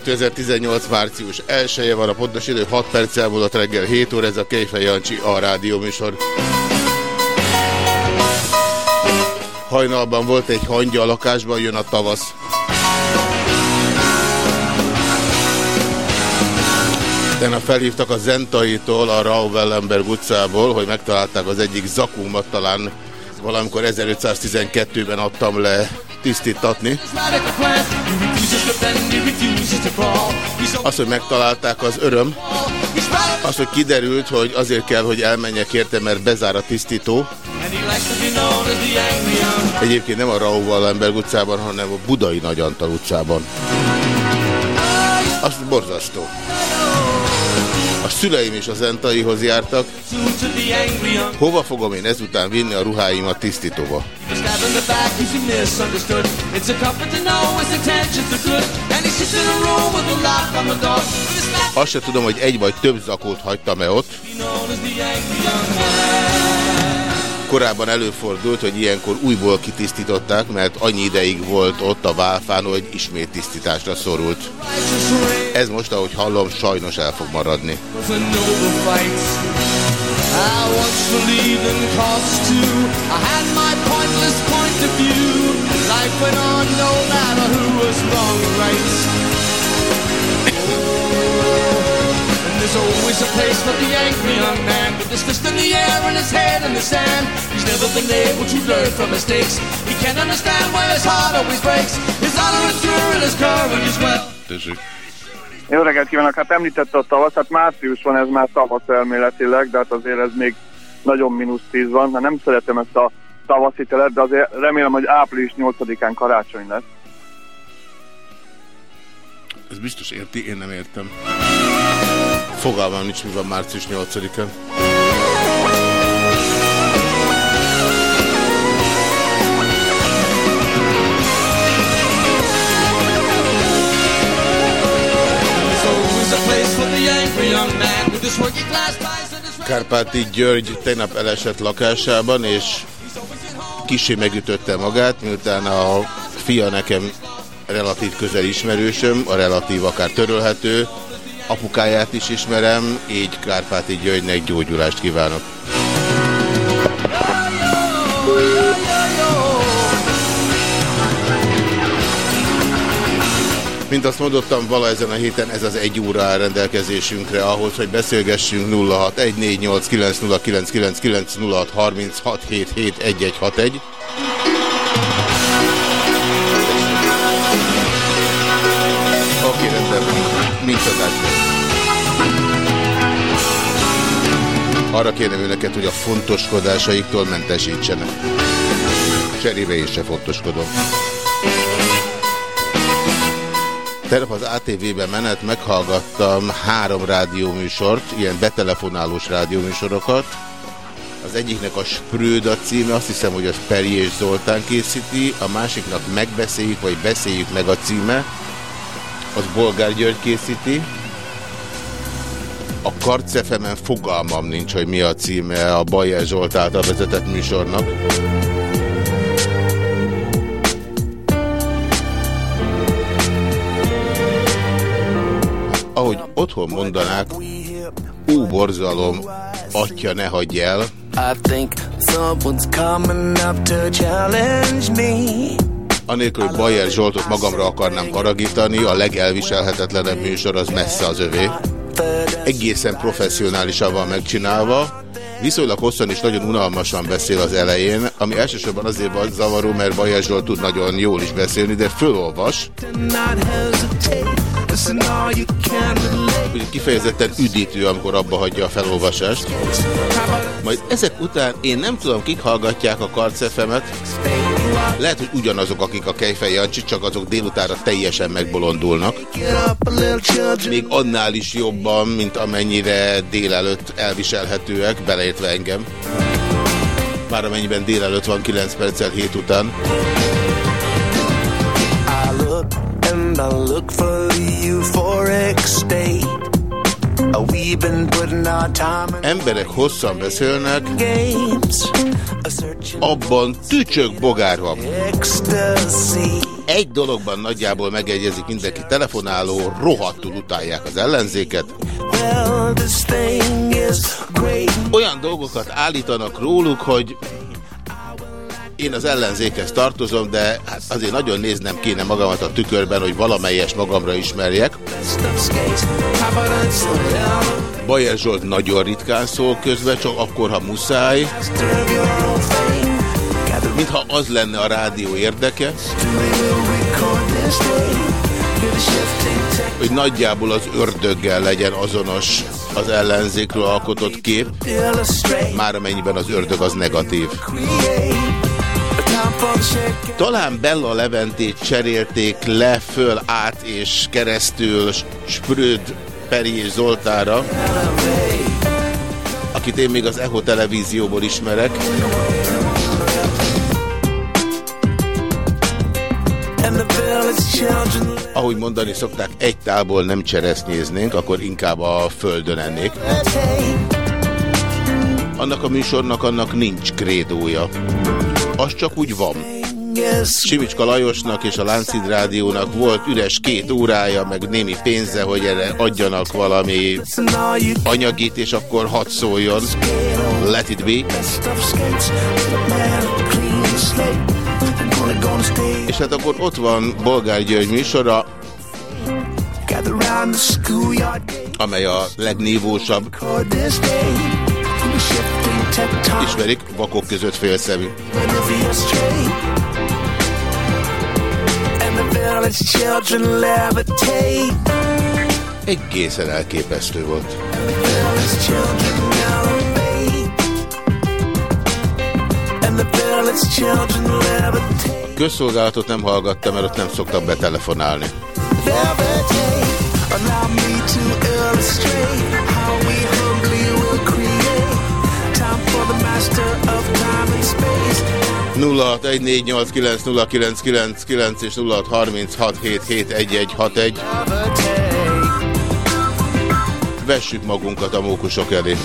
2018. március 1-e van a pontos idő, 6 perc elmúlott reggel 7 óra, ez a Kejfej Jancsi a rádió műsor. Hajnalban volt egy hangya a lakásban, jön a tavasz. Tegnap felhívtak a Zentaitól, a Rauwellenberg utcából, hogy megtalálták az egyik zakumat, talán valamikor 1512-ben adtam le tisztítatni. Az, hogy megtalálták, az öröm. Az, hogy kiderült, hogy azért kell, hogy elmenjek érte, mert bezár a tisztító. Egyébként nem a Rauwallenberg utcában, hanem a Budai Nagyantal utcában. Az borzasztó. Szüleim is az Entaihoz jártak. Hova fogom én ezután vinni a ruháimat tisztítóba? Azt se tudom, hogy egy vagy több zakót hagytam-e ott. Korábban előfordult, hogy ilyenkor újból kitisztították, mert annyi ideig volt ott a válfán, hogy ismét tisztításra szorult. Ez most, ahogy hallom, sajnos el fog maradni. There's always a place for the angry young man With his fist in the air and his head in the sand He's never been able to learn from mistakes He can't understand why his heart always breaks His honor is true and his courage is well Tessék. Jó reggelt kívánok! Hát említette a tavasz, hát március van, ez már tavasz elméletileg, de hát azért ez még nagyon mínusz 10 van. Hát nem szeretem ezt a tavaszi telet, de azért remélem, hogy április 8-án karácsony lesz. Ez biztos érti, én nem értem. Fogalmam nincs, mi van március 8-án. There's always a place for the angry young man With his working class ties and his Kárpáti György tegnap elesett lakásában, és kisé megütötte magát, miután a fia nekem relatív közel ismerősöm, a relatív akár törölhető, apukáját is ismerem, így Kárpáti Györgynek gyógyulást kívánok. Mint azt mondottam, vala ezen a héten ez az egy óra áll rendelkezésünkre ahhoz, hogy beszélgessünk 0614890999 0636771161. Arra kérem önöket, hogy a fontoskodásaiktól mentesítsenek. Cserébe is se fontoskodom. Tegnap az ATV-ben menet meghallgattam három rádióműsort, ilyen betelefonálós rádióműsorokat. Az egyiknek a Sprőd a címe, azt hiszem, hogy az Peri és Zoltán készíti, a másiknak Megbeszéljük, vagy Beszéljük meg a címe, az Bolgár György készíti. A Karcefemen fogalmam nincs, hogy mi a címe a Bajer Zsolt által vezetett műsornak. Ahogy otthon mondanák, ó borzalom, atya ne hagyj el. I think someone's coming up to challenge me. Anélkül, hogy Bajer Zsoltot magamra akarnám haragítani, a legelviselhetetlenebb műsor az messze az övé. Egészen professzionálisan van megcsinálva, viszonylag hosszan és nagyon unalmasan beszél az elején, ami elsősorban azért van zavaró, mert Bajer tud nagyon jól is beszélni, de fölolvas. Kifejezetten üdítő, amikor abba hagyja a felolvasást. Majd ezek után én nem tudom, kik hallgatják a karcefemet. Lehet, hogy ugyanazok, akik a Kejfej csak azok délutára teljesen megbolondulnak. Még annál is jobban, mint amennyire délelőtt elviselhetőek, beleértve engem. Már amennyiben délelőtt van 9 perccel 7 után. I look and I look for state. Emberek hosszan beszélnek, games. Abban tücsök bogár van. Egy dologban nagyjából megegyezik mindenki telefonáló, rohadtul utálják az ellenzéket. Olyan dolgokat állítanak róluk, hogy én az ellenzékhez tartozom, de hát azért nagyon néznem kéne magamat a tükörben, hogy valamelyes magamra ismerjek. Bajer Zsolt nagyon ritkán szól közben, csak akkor, ha muszáj, mintha az lenne a rádió érdeke, hogy nagyjából az ördöggel legyen azonos az ellenzékről alkotott kép, már amennyiben az ördög az negatív. Talán Bella Leventét cserélték le, föl, át és keresztül Spröd Peri Zoltára, akit én még az Echo televízióból ismerek. Ahogy mondani szokták, egy tálból nem cseresznyéznénk, akkor inkább a földön ennék. Annak a műsornak annak nincs krédója. Az csak úgy van. Simicska Lajosnak és a Láncid Rádiónak volt üres két órája, meg némi pénze, hogy erre adjanak valami anyagit, és akkor hadd szóljon. Let it be. És hát akkor ott van Bolgár György műsora, amely a legnívósabb, Ismerik, vakok között félszemű. Egészen elképesztő volt. Közszolgálatot nem hallgattam, mert ott nem szoktak betelefonálni. Levitate. Allow me to illustrate 0614890999 és 0636771161. Levitate. Vessük magunkat a mókusok elé.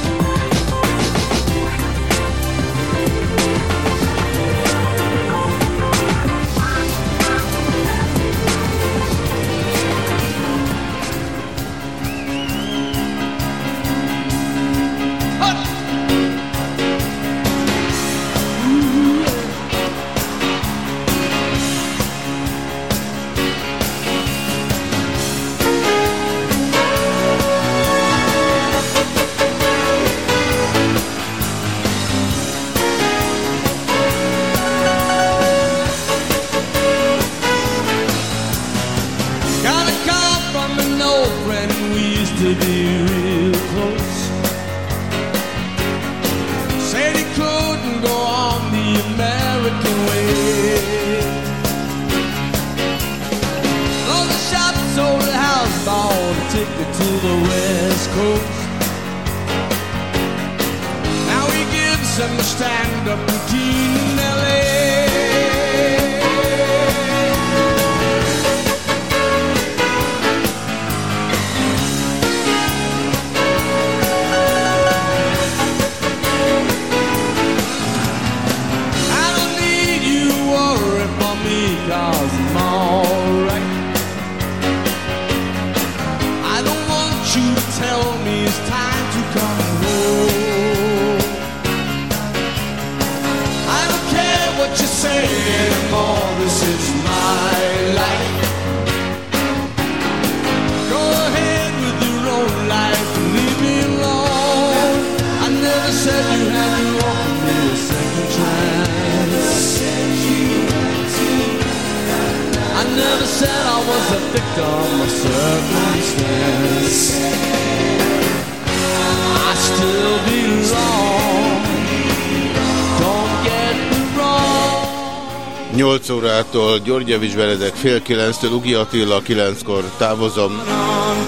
8 órától Györgyevics Benedek fél 9-től, Ugi Attila 9-kor távozom.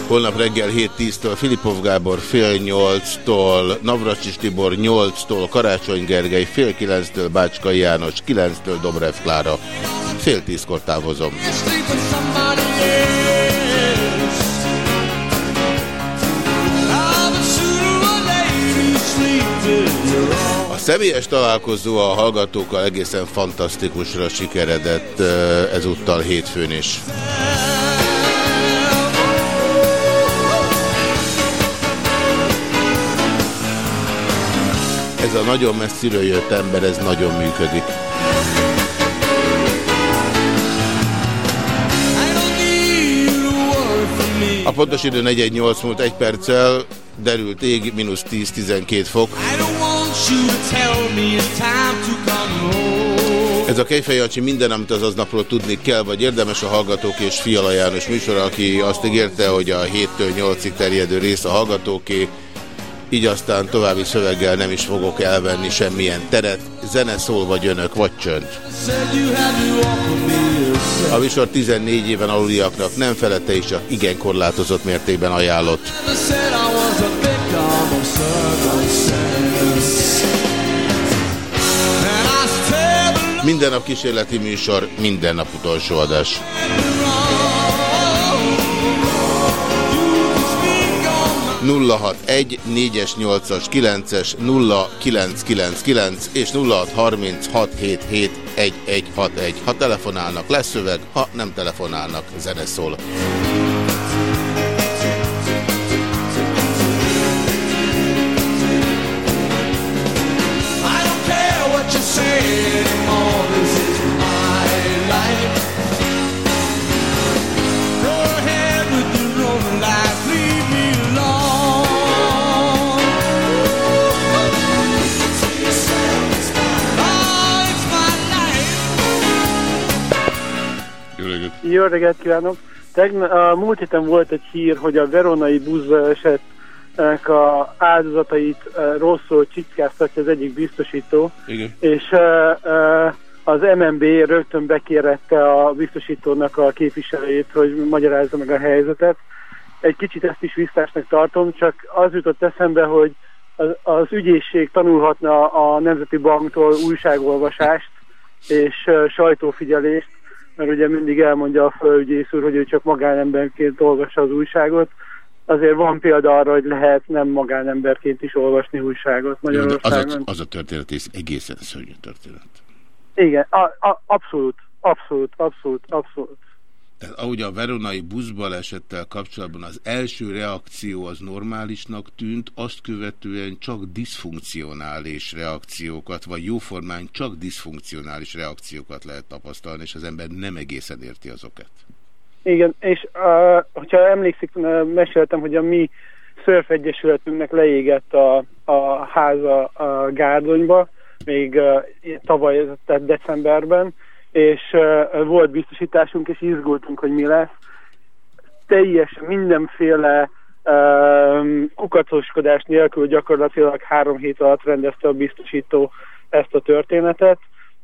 Holnap reggel 7-10-től Filipov Gábor fél 8-tól, Navracsis Tibor 8-tól, Karácsony Gergely fél 9-től, Bácskai János 9-től, Dobrev Klára fél 10-kor távozom. Személyes találkozó a hallgatókkal egészen fantasztikusra sikeredett eh, ezúttal hétfőn is. Ez a nagyon messziről jött ember, ez nagyon működik. A pontos idő 418 múlt egy perccel, derült ég, mínusz 10-12 fok. Ez a Kejfej Jancsi minden, amit az aznapról tudni kell, vagy érdemes a Hallgatók és Fiala János műsor, aki azt ígérte, hogy a 7-től 8-ig terjedő rész a Hallgatóké, így aztán további szöveggel nem is fogok elvenni semmilyen teret. Zene szól, vagy önök, vagy csönd. A műsor 14 éven aluliaknak nem felette is csak igen korlátozott mértékben ajánlott. Minden nap kísérleti műsor, minden nap utolsó adás. belong. 061 4-es, 8-as, 9-es, 0999 és 0636771161. Ha telefonálnak, lesz szöveg, ha nem telefonálnak, zene szól. Jó reggelt! Kívánok! Tegna, a múlt héten volt egy hír, hogy a veronai buszbalesetnek a áldozatait uh, rosszul csickáztatja az egyik biztosító, Igen. és uh, az MNB rögtön bekérette a biztosítónak a képviselőjét, hogy magyarázza meg a helyzetet. Egy kicsit ezt is visszásnak tartom, csak az jutott eszembe, hogy az, az ügyészség tanulhatna a Nemzeti Banktól újságolvasást és sajtófigyelést, mert ugye mindig elmondja a fölügyész úr, hogy ő csak magánemberként olvassa az újságot. Azért van példa arra, hogy lehet nem magánemberként is olvasni újságot Jó, de az, Magyarországon. a, az a történet, ez egészen szörnyű történet. Igen, a, a, abszolút, abszolút, abszolút, abszolút. Tehát ahogy a veronai buszbalesettel kapcsolatban az első reakció az normálisnak tűnt, azt követően csak diszfunkcionális reakciókat, vagy jóformán csak diszfunkcionális reakciókat lehet tapasztalni, és az ember nem egészen érti azokat. Igen, és uh, hogyha emlékszik, meséltem, hogy a mi szörfegyesületünknek leégett a, a háza a Gárdonyba, még uh, tavaly, tehát decemberben, és uh, volt biztosításunk, és izgultunk, hogy mi lesz. Teljesen mindenféle um, kukacoskodás nélkül gyakorlatilag három hét alatt rendezte a biztosító ezt a történetet.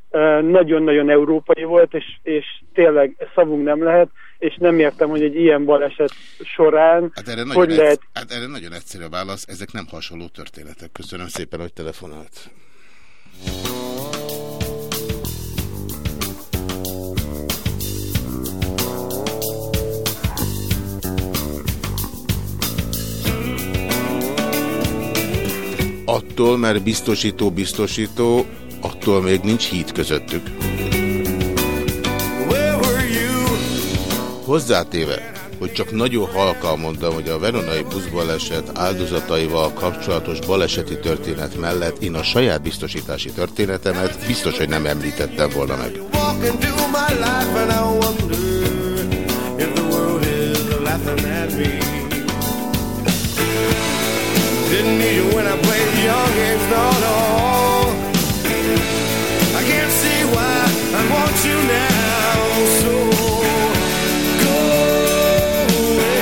Uh, Nagyon-nagyon európai volt, és, és tényleg szavunk nem lehet, és nem értem, hogy egy ilyen baleset során Hát erre, hogy lehet... hát erre nagyon egyszerű a válasz, ezek nem hasonló történetek. Köszönöm szépen, hogy telefonált. Attól, mert biztosító biztosító, attól még nincs híd közöttük. Hozzátéve, hogy csak nagyon halkan mondom, hogy a veronai buszbaleset áldozataival kapcsolatos baleseti történet mellett én a saját biztosítási történetemet biztos, hogy nem említettem volna meg. Didn't need you when I your game's not all. I can't see why I want you now, so go away.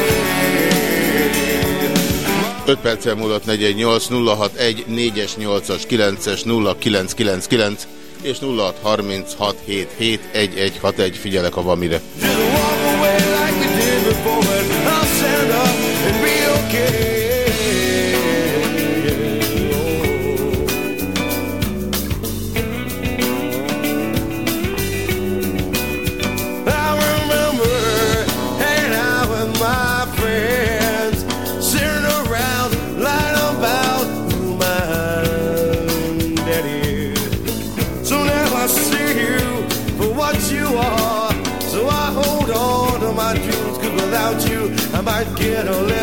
5 perccel múlott 418 061 4-es, 8-as, 9-es, 0999 és 0636771161. Figyelek, ha van mire. Get a little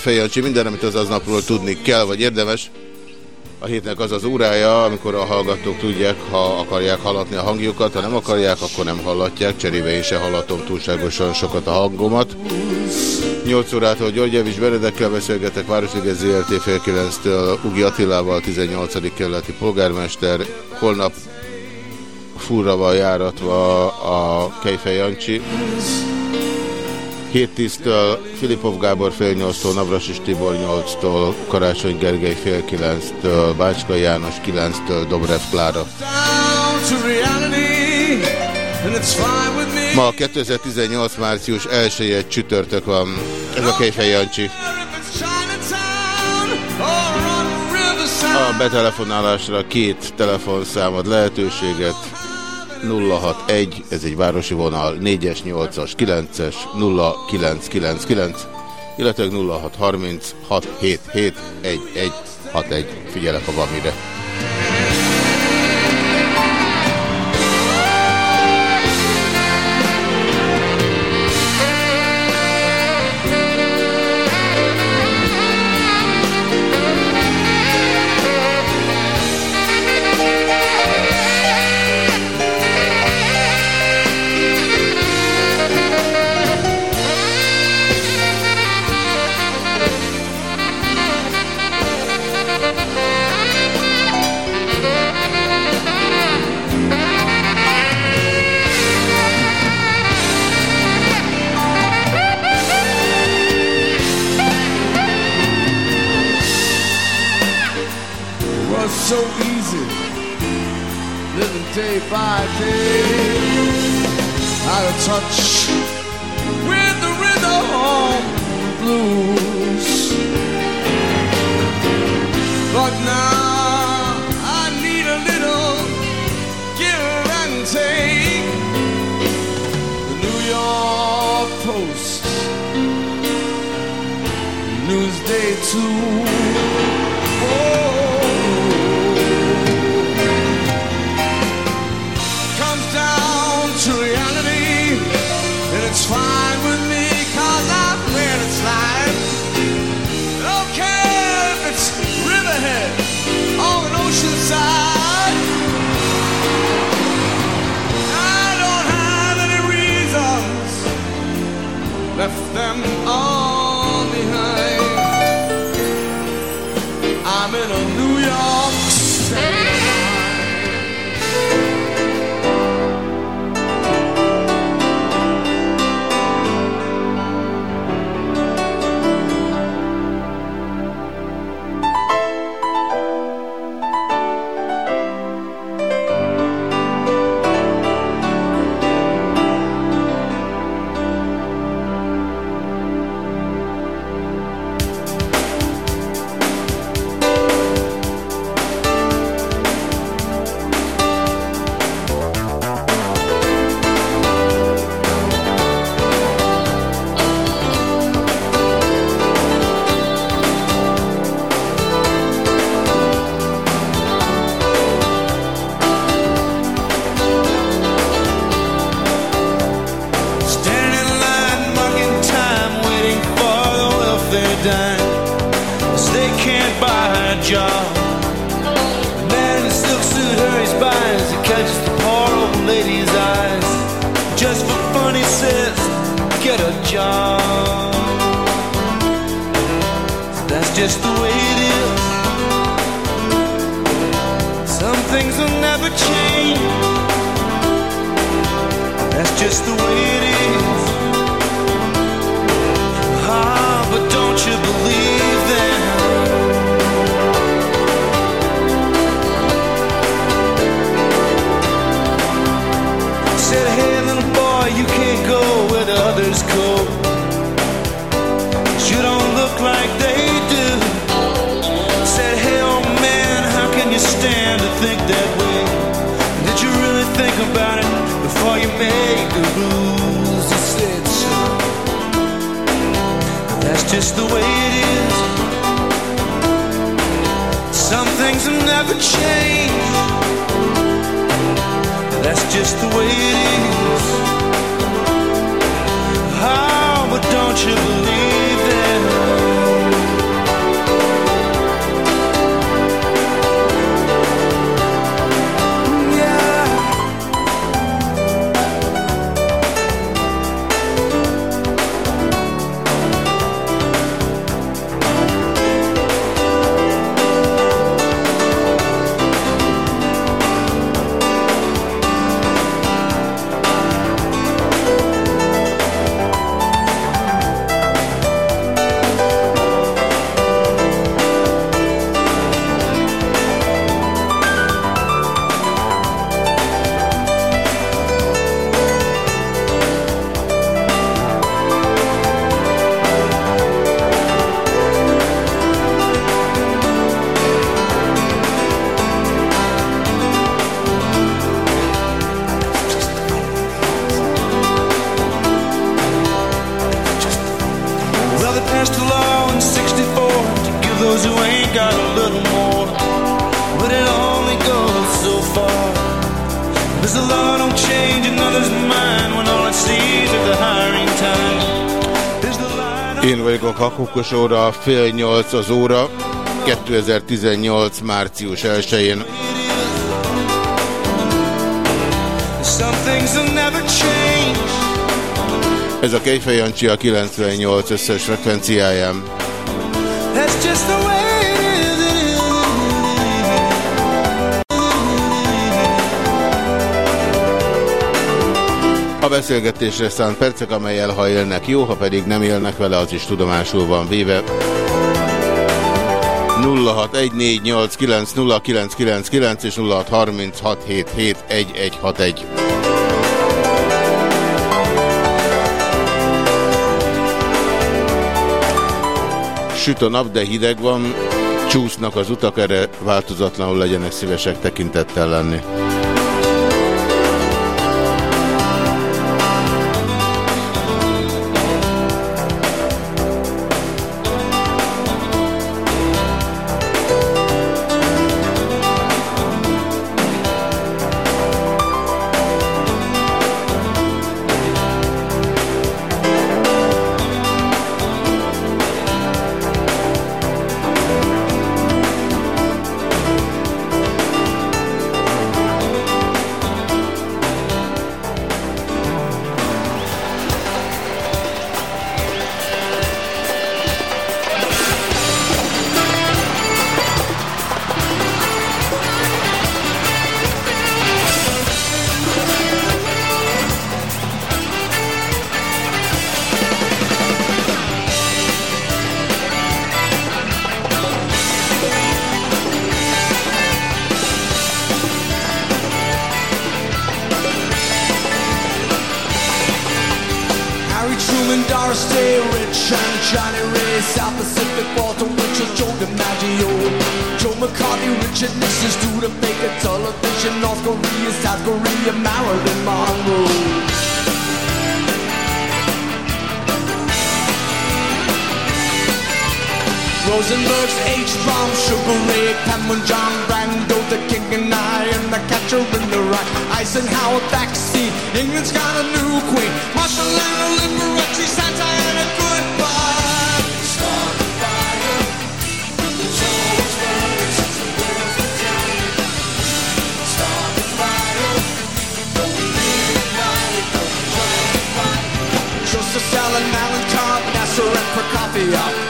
8, ez a Kéfej Jancsi, minden, amit az aznapról tudni kell, vagy érdemes. A hétnek az az órája, amikor a hallgatók tudják, ha akarják hallatni a hangjukat, ha nem akarják, akkor nem hallatják, cserébe én se hallatom túlságosan sokat a hangomat. 8 órától György Javis Benedekkel beszélgetek, Városliges ZRT fél 9-től Ugi Attilával, 18. kerületi polgármester, holnap furra van járatva a Kejfej Jancsi. 7-10-től Filipov Gábor fél 8-tól, Navrasis Tibor 8-tól, Karácsony Gergely fél 9-től, Bácska János 9-től, Dobrev Klára. Ma 2018. március 1 csütörtök van. Ez a Kejfej Jancsi. A betelefonálásra két telefonszámad lehetőséget. 061, ez egy városi vonal, 4-es, 8-as, 9-es, 0999, illetve 0630 677 1161. Figyelek, ha van mire. you believe. just the way it is. Some things have never changed. That's just the way it is. szurkos óra, fél nyolc az óra, 2018. március 1-én. Ez a Kejfej Jancsi a 98 összes frekvenciáján. That's just the way beszélgetésre szánt percek, amelyel ha élnek jó, ha pedig nem élnek vele, az is tudomásul van véve. 0614890999 és 0636771161. Süt a nap, de hideg van, csúsznak az utak, erre változatlanul legyenek szívesek tekintettel lenni. The Rye. Eisenhower vaccine, England's got a new queen. Marshall and Liberace, Santa and a goodbye. Start the fire. The. Start fire. Don't don't try to fight. Joseph Stalin,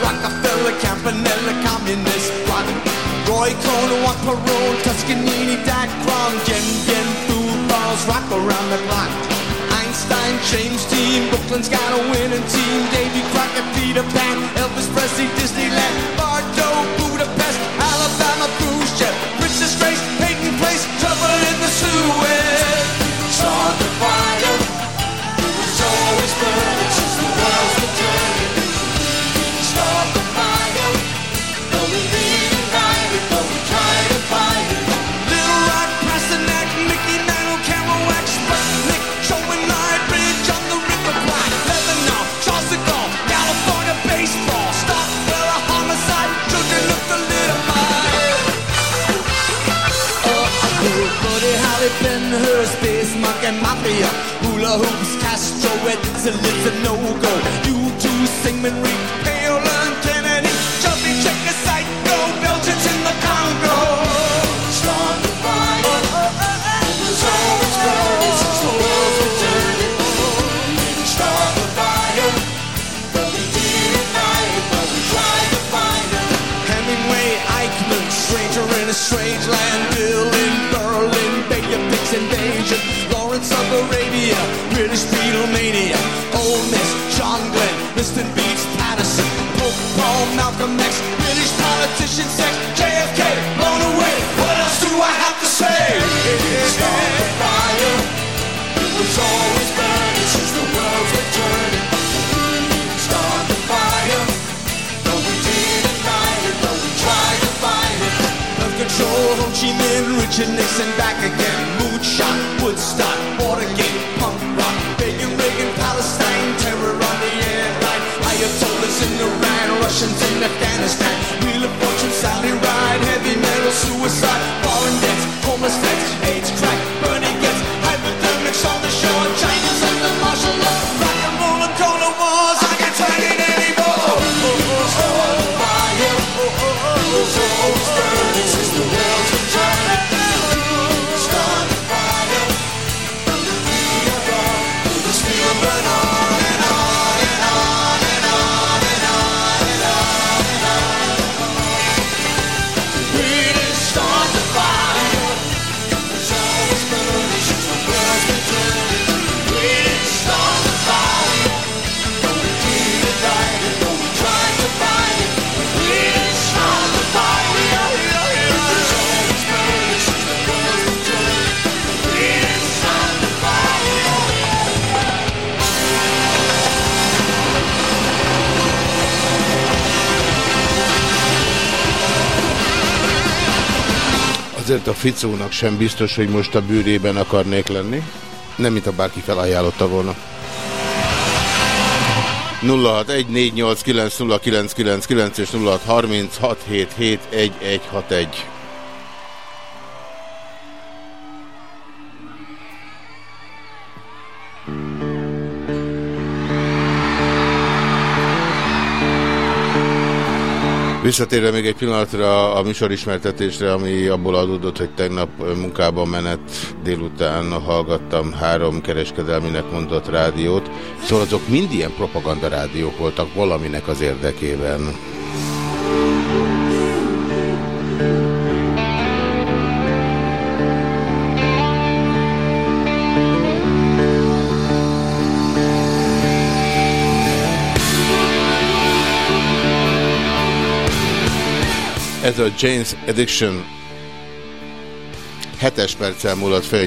Rockefeller, Campanella, Communist Roy Cohn, Juan Perón, Tuscanini, Bien, Food Rock around the clock. Einstein, James Dean, Brooklyn's got a winning team. Davy Crockett, Peter Pan, Elvis Presley, Disneyland, Bardo, Budapest, Alabama, Khrushchev, Monkey Mafia, Hula Hoops, Castro, it's a no-go. You two, Singman, Reed, Paola, Paul, Malcolm X, British politician, sex, JFK, blown away. What else do I have to say? Start the fire. It was always burning since the world's been turning. Start the fire. Though we it, though we tried to it. Control, Ho Chi Minh, Richard Nixon back again. Moonshot, Woodstock, in Ficónak sem biztos, hogy most a bűrében akarnék lenni. Nem, mint a bárki felajánlotta volna. 0614890999 és 0636771161. Visszatérve még egy pillanatra a műsorismertetésre, ami abból adódott, hogy tegnap munkában menet délután hallgattam három kereskedelminek mondott rádiót. Szóval azok mind ilyen propaganda rádiók voltak valaminek az érdekében. Ez a James Addiction. 7-es perccel múlott fél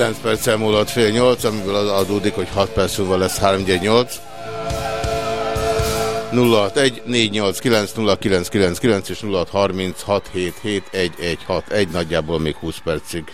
nyolc. perccel múlott fél nyolc, amiből az adódik, hogy 6 perc múlva lesz 3 8. 061 489 0999 és 0636 egy nagyjából még 20 percig.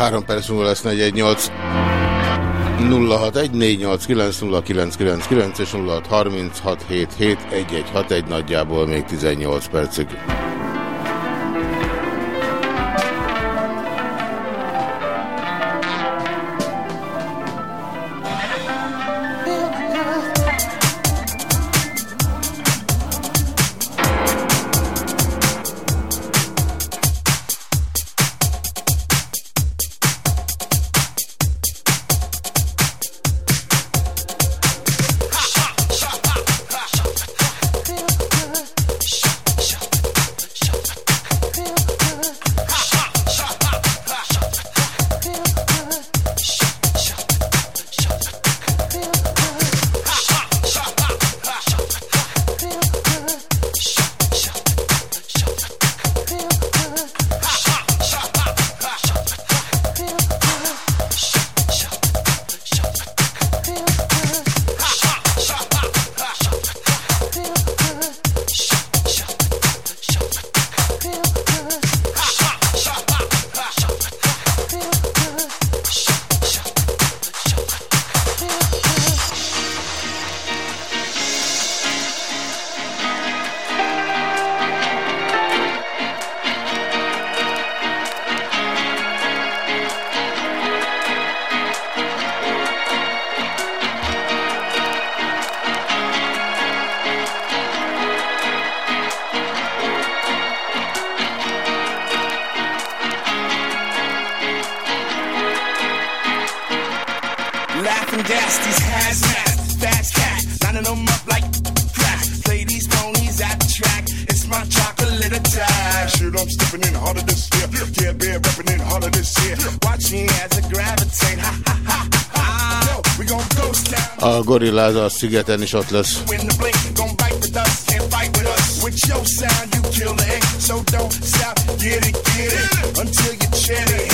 Három perc múlva lesz 418. 061 és 0636771161 nagyjából még 18 percig. Gorillaz a szigeten is ott lesz. It is taking for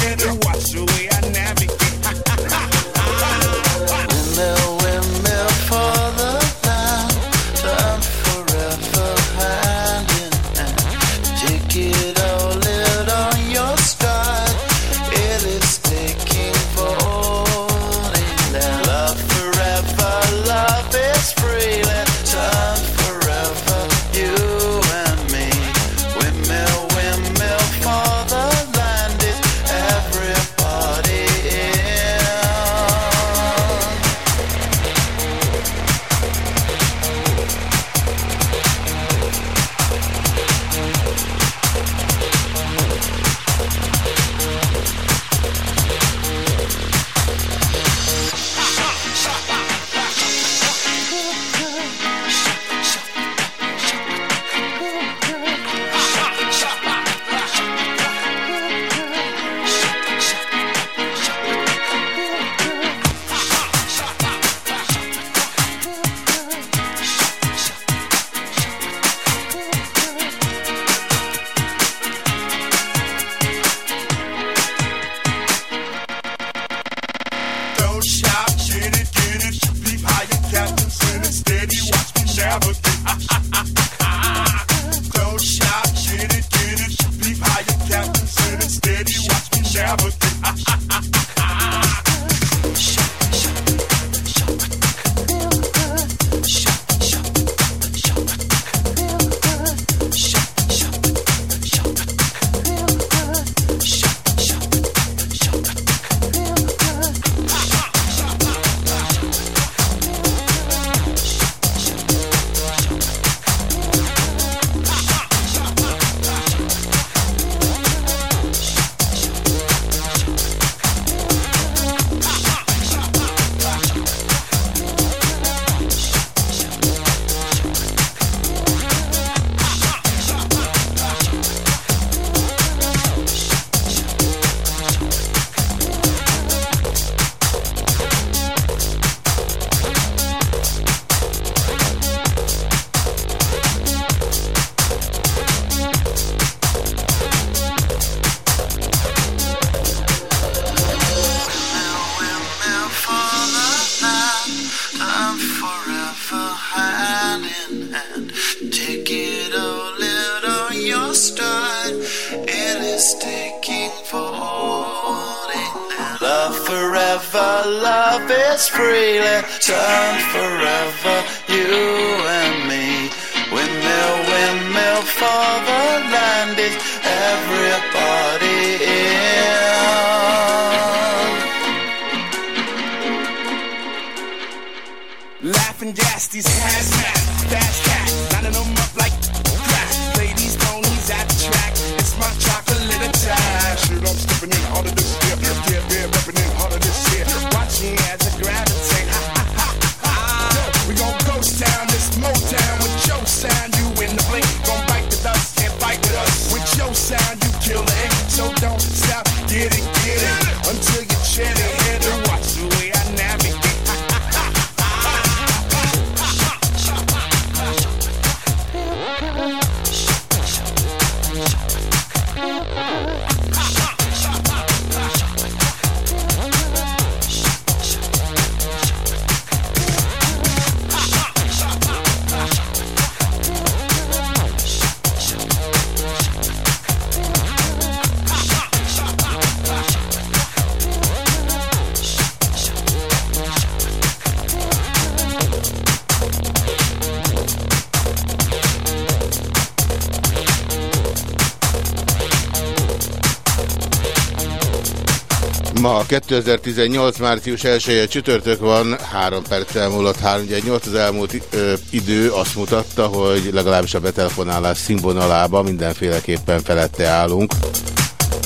2018. március 1 -e csütörtök van, 3 perccel múlott 318 az elmúlt ö, idő azt mutatta, hogy legalábbis a betelefonálás színvonalában mindenféleképpen felette állunk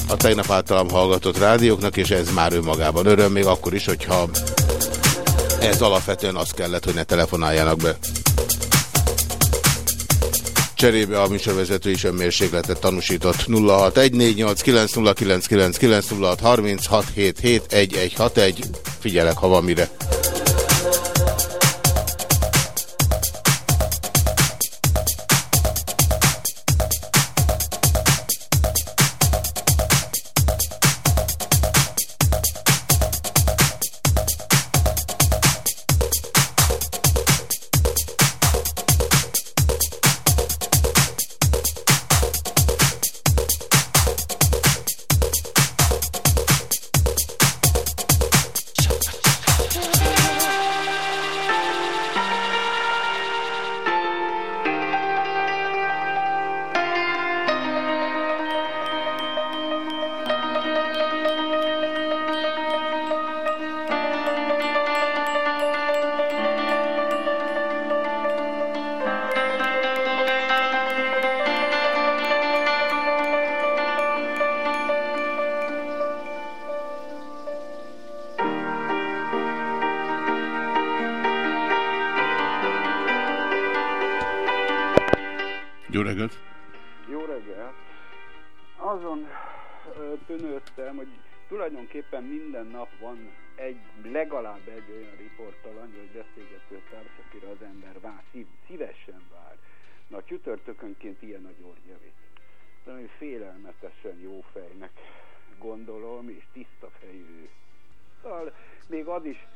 a tegnap általam hallgatott rádióknak, és ez már önmagában öröm, még akkor is, hogyha ez alapvetően az kellett, hogy ne telefonáljanak be. Cserébe a műsorvezető is önmérsékletet tanúsított 0614890999 Figyelek, ha van mire. Hogy tulajdonképpen minden nap van egy, legalább egy olyan riportalany, vagy beszélgető társ, akire az ember vár, szív, szívesen vár. Na, csütörtökönként ilyen a Györgyevic. De én félelmetesen jó fejnek gondolom, és tiszta fejű. Szóval még az is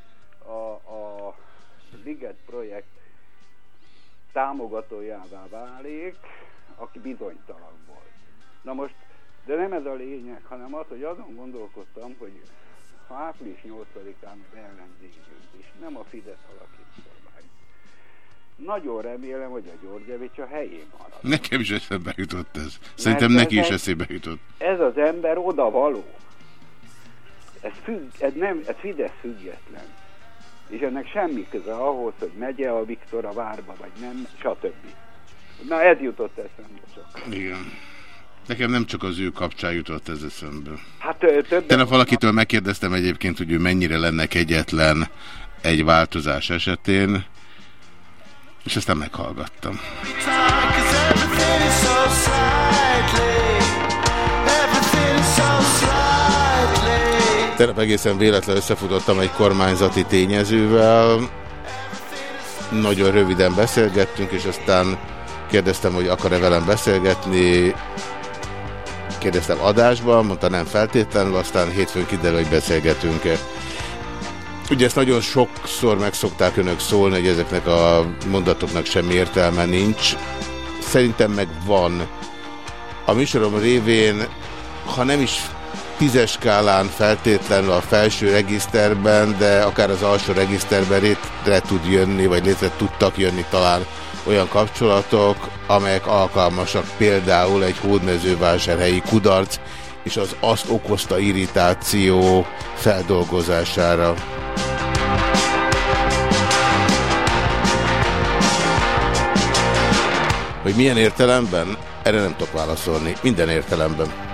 a, a Liget projekt támogatójává válik, aki bizonytalan volt. Na most, de nem ez a lényeg, hanem az, hogy azon gondolkodtam, hogy ha április 8-án az ellenzék és nem a Fidesz alakít kormány. Nagyon remélem, hogy a Györgyevics a helyén marad. Nekem is eszembe jutott ez. Szerintem Mert neki ez is eszébe jutott. Ez az ember oda való. Ez, függ, ez, nem, ez Fidesz független. És ennek semmi köze ahhoz, hogy megye a Viktor a várba, vagy nem, stb. Na ez jutott eszembe csak. Igen. Nekem nem csak az ő kapcsán jutott ez eszembe. Hát ö, többen... Tegnap valakitől megkérdeztem egyébként, hogy ő mennyire lenne kegyetlen egy változás esetén, és aztán meghallgattam. Tegnap egészen véletlen összefutottam egy kormányzati tényezővel. Nagyon röviden beszélgettünk, és aztán kérdeztem, hogy akar-e velem beszélgetni. Kérdeztem adásban, mondta nem feltétlenül, aztán hétfőn kiderül, hogy beszélgetünk-e. Ugye ezt nagyon sokszor meg szokták önök szólni, hogy ezeknek a mondatoknak semmi értelme nincs. Szerintem meg van. A műsorom révén, ha nem is tízes skálán feltétlenül a felső regiszterben, de akár az alsó regiszterben létre tud jönni, vagy létre tudtak jönni talán olyan kapcsolatok, amelyek alkalmasak például egy hódmezővásárhelyi kudarc és az azt okozta irritáció feldolgozására. Hogy milyen értelemben? Erre nem tudok válaszolni. Minden értelemben.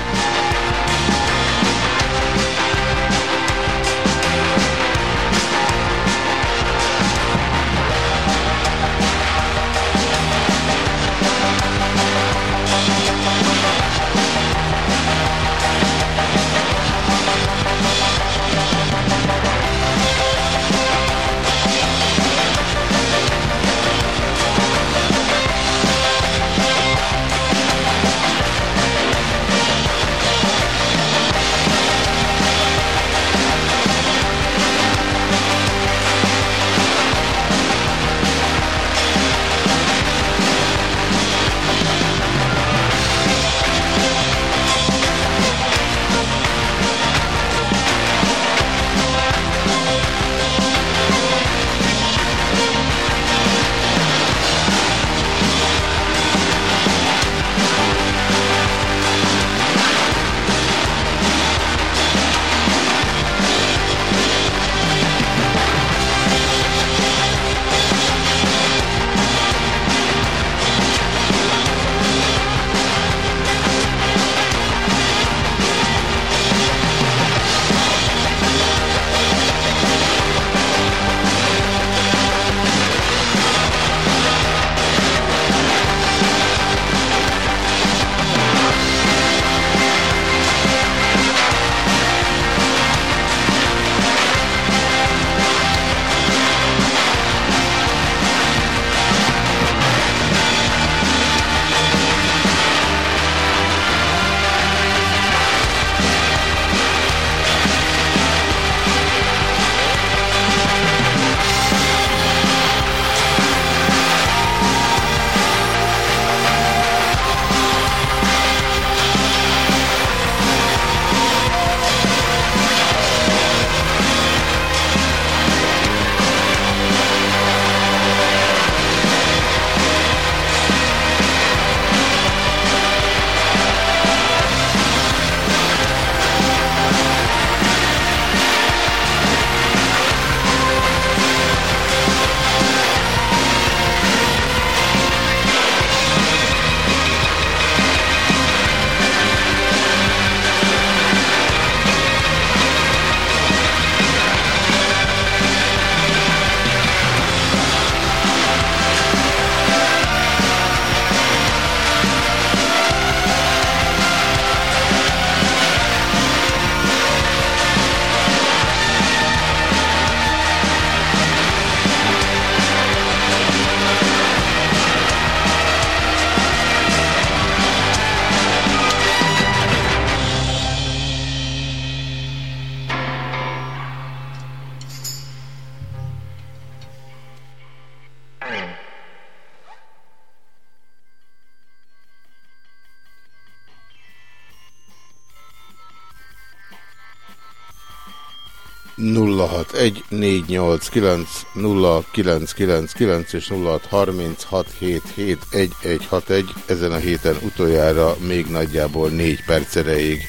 0999 és 0636771161 ezen a héten utoljára még nagyjából 4 perc erejéig.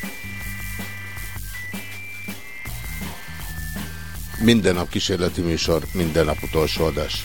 Minden nap kísérleti műsor, minden nap utolsó adás.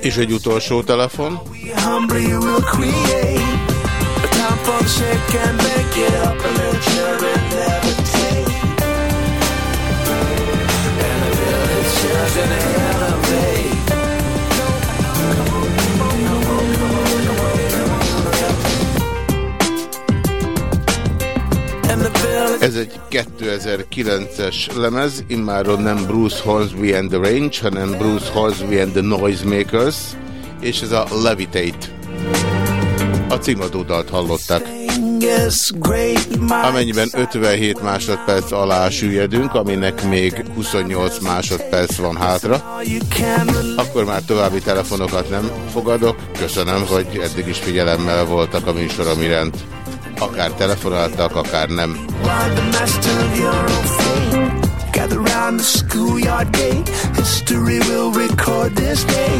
És egy utolsó telefon. humbly Ez egy 2009-es lemez, immáron nem Bruce Hornsby and the Range, hanem Bruce Hornsby and the Noisemakers, és ez a Levitate. A címadó dalt hallották. Amennyiben 57 másodperc alá süllyedünk, aminek még 28 másodperc van hátra, akkor már további telefonokat nem fogadok. Köszönöm, hogy eddig is figyelemmel voltak a műsorom iránt. Akár telefonáltak, akár nem. Gather round the schoolyard gate. History will record this day.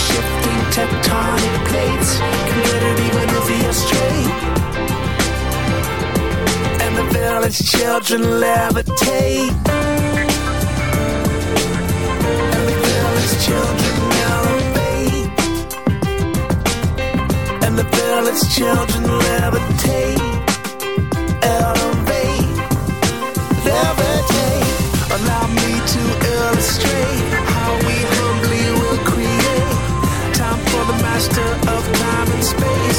Shifting tectonic plates, can get it even if you're straight. And the village children levitate. And the village children The village children levitate elevate, levitate. Allow me to illustrate how we humbly will create time for the master of time and space.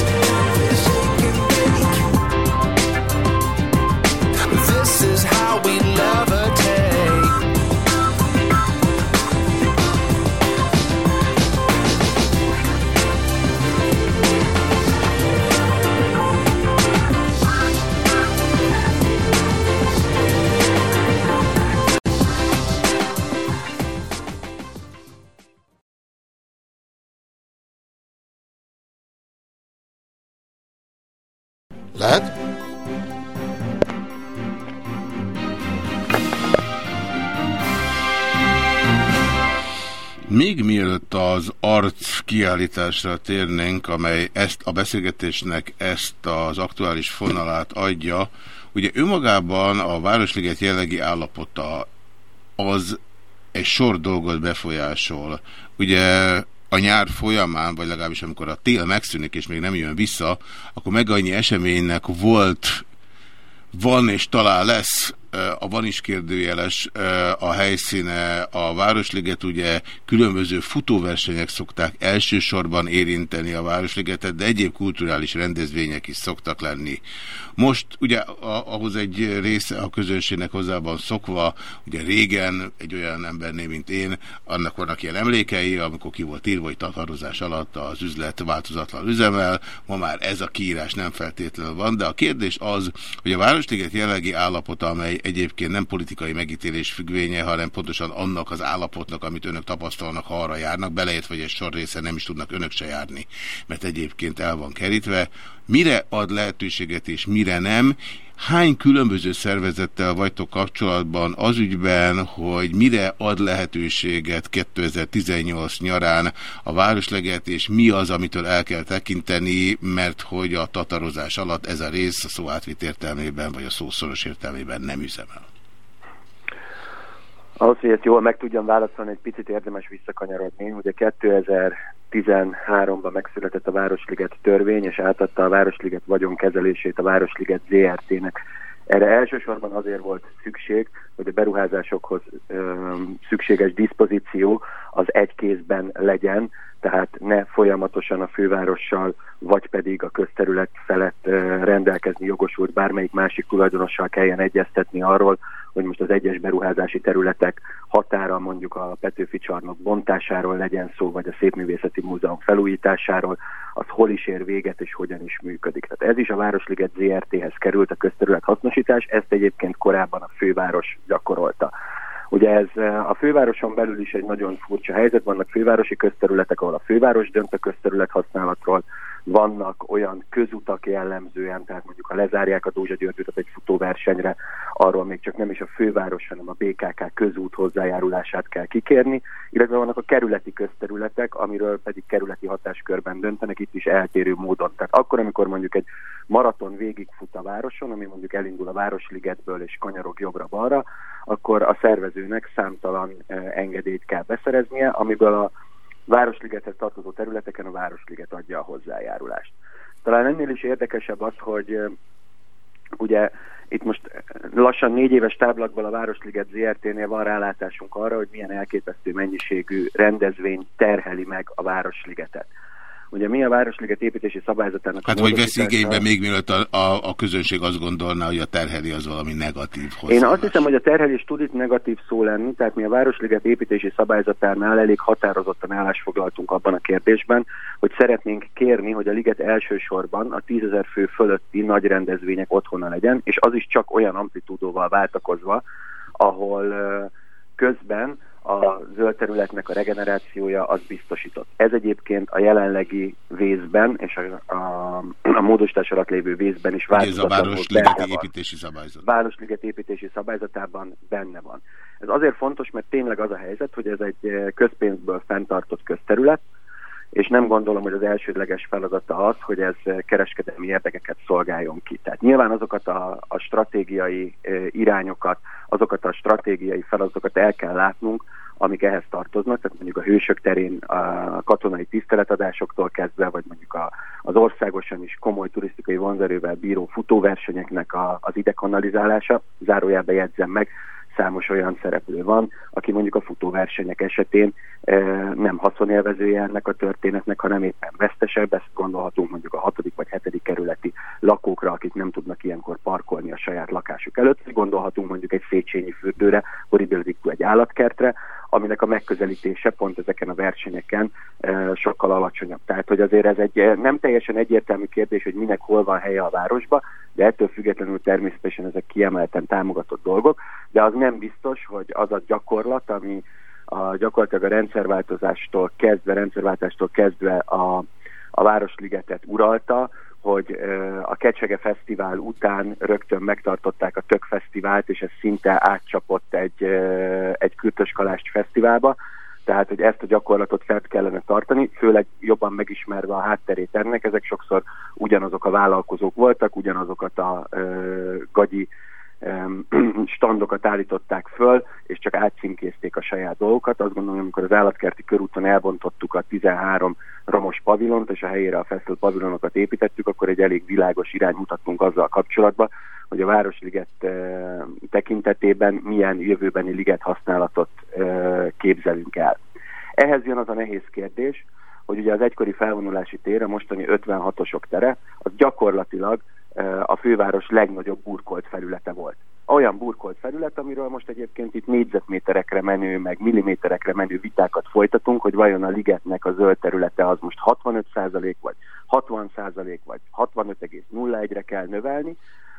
Még mielőtt az arc kiállításra térnénk, amely ezt a beszélgetésnek ezt az aktuális fonalát adja, ugye önmagában a Városliget jellegi állapota az egy sor dolgot befolyásol. Ugye a nyár folyamán, vagy legalábbis amikor a tél megszűnik és még nem jön vissza, akkor meg annyi eseménynek volt, van és talán lesz, a van is kérdőjeles a helyszíne, a Városliget ugye különböző futóversenyek szokták elsősorban érinteni a Városligetet, de egyéb kulturális rendezvények is szoktak lenni. Most ugye ahhoz egy része a közönségnek hozzában szokva, ugye régen egy olyan embernél, mint én, annak vannak ilyen emlékei, amikor ki volt írva, hogy tatarozás alatt az üzlet változatlan üzemel, ma már ez a kiírás nem feltétlenül van, de a kérdés az, hogy a Városliget jelenlegi állapota, amely egyébként nem politikai megítélés függvénye, hanem pontosan annak az állapotnak, amit önök tapasztalnak, ha arra járnak, beleért, vagy egy sor része nem is tudnak önök se járni, mert egyébként el van kerítve. Mire ad lehetőséget és mire nem? Hány különböző szervezettel vagytok kapcsolatban az ügyben, hogy mire ad lehetőséget 2018 nyarán a Városleget, és mi az, amitől el kell tekinteni, mert hogy a tatarozás alatt ez a rész a szó átvitt értelmében, vagy a szószoros értelmében nem üzemel? Ahhoz, hogy ezt jól meg tudjam válaszolni, egy picit érdemes visszakanyarodni. Ugye 2013-ban megszületett a Városliget törvény, és átadta a Városliget vagyonkezelését a Városliget ZRT-nek. Erre elsősorban azért volt szükség, hogy a beruházásokhoz ö, szükséges diszpozíció az egy kézben legyen, tehát ne folyamatosan a fővárossal, vagy pedig a közterület felett rendelkezni jogosult bármelyik másik tulajdonossal kelljen egyeztetni arról, hogy most az egyes beruházási területek határa mondjuk a Petőfi csarnok bontásáról legyen szó, vagy a Szépművészeti Múzeum felújításáról, az hol is ér véget és hogyan is működik. Tehát ez is a Városliget ZRT-hez került a közterület hasznosítás, ezt egyébként korábban a főváros gyakorolta. Ugye ez a fővároson belül is egy nagyon furcsa helyzet, vannak fővárosi közterületek, ahol a főváros dönt a közterület használatról, vannak olyan közutak jellemzően, tehát mondjuk ha lezárják a Dózsa György egy futóversenyre, arról még csak nem is a főváros, hanem a BKK közút hozzájárulását kell kikérni, illetve vannak a kerületi közterületek, amiről pedig kerületi hatáskörben döntenek, itt is eltérő módon. Tehát akkor, amikor mondjuk egy maraton végigfut a városon, ami mondjuk elindul a Városligetből és kanyarog jobbra-balra, akkor a szervezőnek számtalan eh, engedélyt kell beszereznie, amiből a Városligethez tartozó területeken a Városliget adja a hozzájárulást. Talán ennél is érdekesebb az, hogy ugye itt most lassan négy éves táblakból a Városliget ZRT-nél van rálátásunk arra, hogy milyen elképesztő mennyiségű rendezvény terheli meg a Városligetet. Ugye mi a Városliget építési szabályzatának... Hát vagy vesz igénybe még mielőtt a, a, a közönség azt gondolná, hogy a terheli az valami negatív Én azt hiszem, hogy a terhelés tud itt negatív szó lenni, tehát mi a Városliget építési szabályzatánál elég határozottan állásfoglaltunk abban a kérdésben, hogy szeretnénk kérni, hogy a liget elsősorban a 10 ezer fő fölötti nagy rendezvények otthona legyen, és az is csak olyan amplitúdóval váltakozva, ahol közben a zöld területnek a regenerációja az biztosított. Ez egyébként a jelenlegi vészben és a, a, a módosítás alatt lévő vészben is változatlan Ez a Városliget építési szabályzat. Városliget építési szabályzatában benne van. Ez azért fontos, mert tényleg az a helyzet, hogy ez egy eh, közpénzből fenntartott közterület, és nem gondolom, hogy az elsődleges feladata az, hogy ez kereskedelmi érdekeket szolgáljon ki. Tehát nyilván azokat a, a stratégiai irányokat, azokat a stratégiai feladatokat el kell látnunk, amik ehhez tartoznak, tehát mondjuk a hősök terén a katonai tiszteletadásoktól kezdve, vagy mondjuk a, az országosan is komoly turisztikai vonzerővel bíró futóversenyeknek a, az ide kanalizálása, zárójelbe jegyzem meg, számos olyan szereplő van, aki mondjuk a futóversenyek esetén e, nem haszonélvezője ennek a történetnek, hanem éppen vesztesebb. Ezt gondolhatunk mondjuk a hatodik vagy hetedik kerületi lakókra, akik nem tudnak ilyenkor parkolni a saját lakásuk előtt. Gondolhatunk mondjuk egy Széchenyi fürdőre, Horibildikú egy állatkertre, aminek a megközelítése pont ezeken a versenyeken sokkal alacsonyabb. Tehát, hogy azért ez egy nem teljesen egyértelmű kérdés, hogy minek hol van helye a városba, de ettől függetlenül természetesen ezek kiemelten támogatott dolgok, de az nem biztos, hogy az a gyakorlat, ami a, gyakorlatilag a rendszerváltozástól kezdve, rendszerváltástól kezdve a, a Városligetet uralta, hogy a Kecsege Fesztivál után rögtön megtartották a Tök Fesztivált, és ez szinte átcsapott egy, egy Kürtöskalást fesztiválba, tehát, hogy ezt a gyakorlatot fent kellene tartani, főleg jobban megismerve a hátterét ennek, ezek sokszor ugyanazok a vállalkozók voltak, ugyanazokat a ö, gagyi standokat állították föl, és csak átcímkézték a saját dolgokat. Azt gondolom, amikor az állatkerti körúton elbontottuk a 13 romos pavilont, és a helyére a feszült pavilonokat építettük, akkor egy elég világos irány mutattunk azzal kapcsolatban, hogy a Városliget tekintetében milyen jövőbeni liget használatot képzelünk el. Ehhez jön az a nehéz kérdés, hogy ugye az egykori felvonulási tér, a mostani 56-osok tere, az gyakorlatilag a főváros legnagyobb burkolt felülete volt. Olyan burkolt felület, amiről most egyébként itt négyzetméterekre menő, meg milliméterekre menő vitákat folytatunk, hogy vajon a ligetnek a zöld területe az most 65% vagy 60% vagy 65,01-re kell növelni,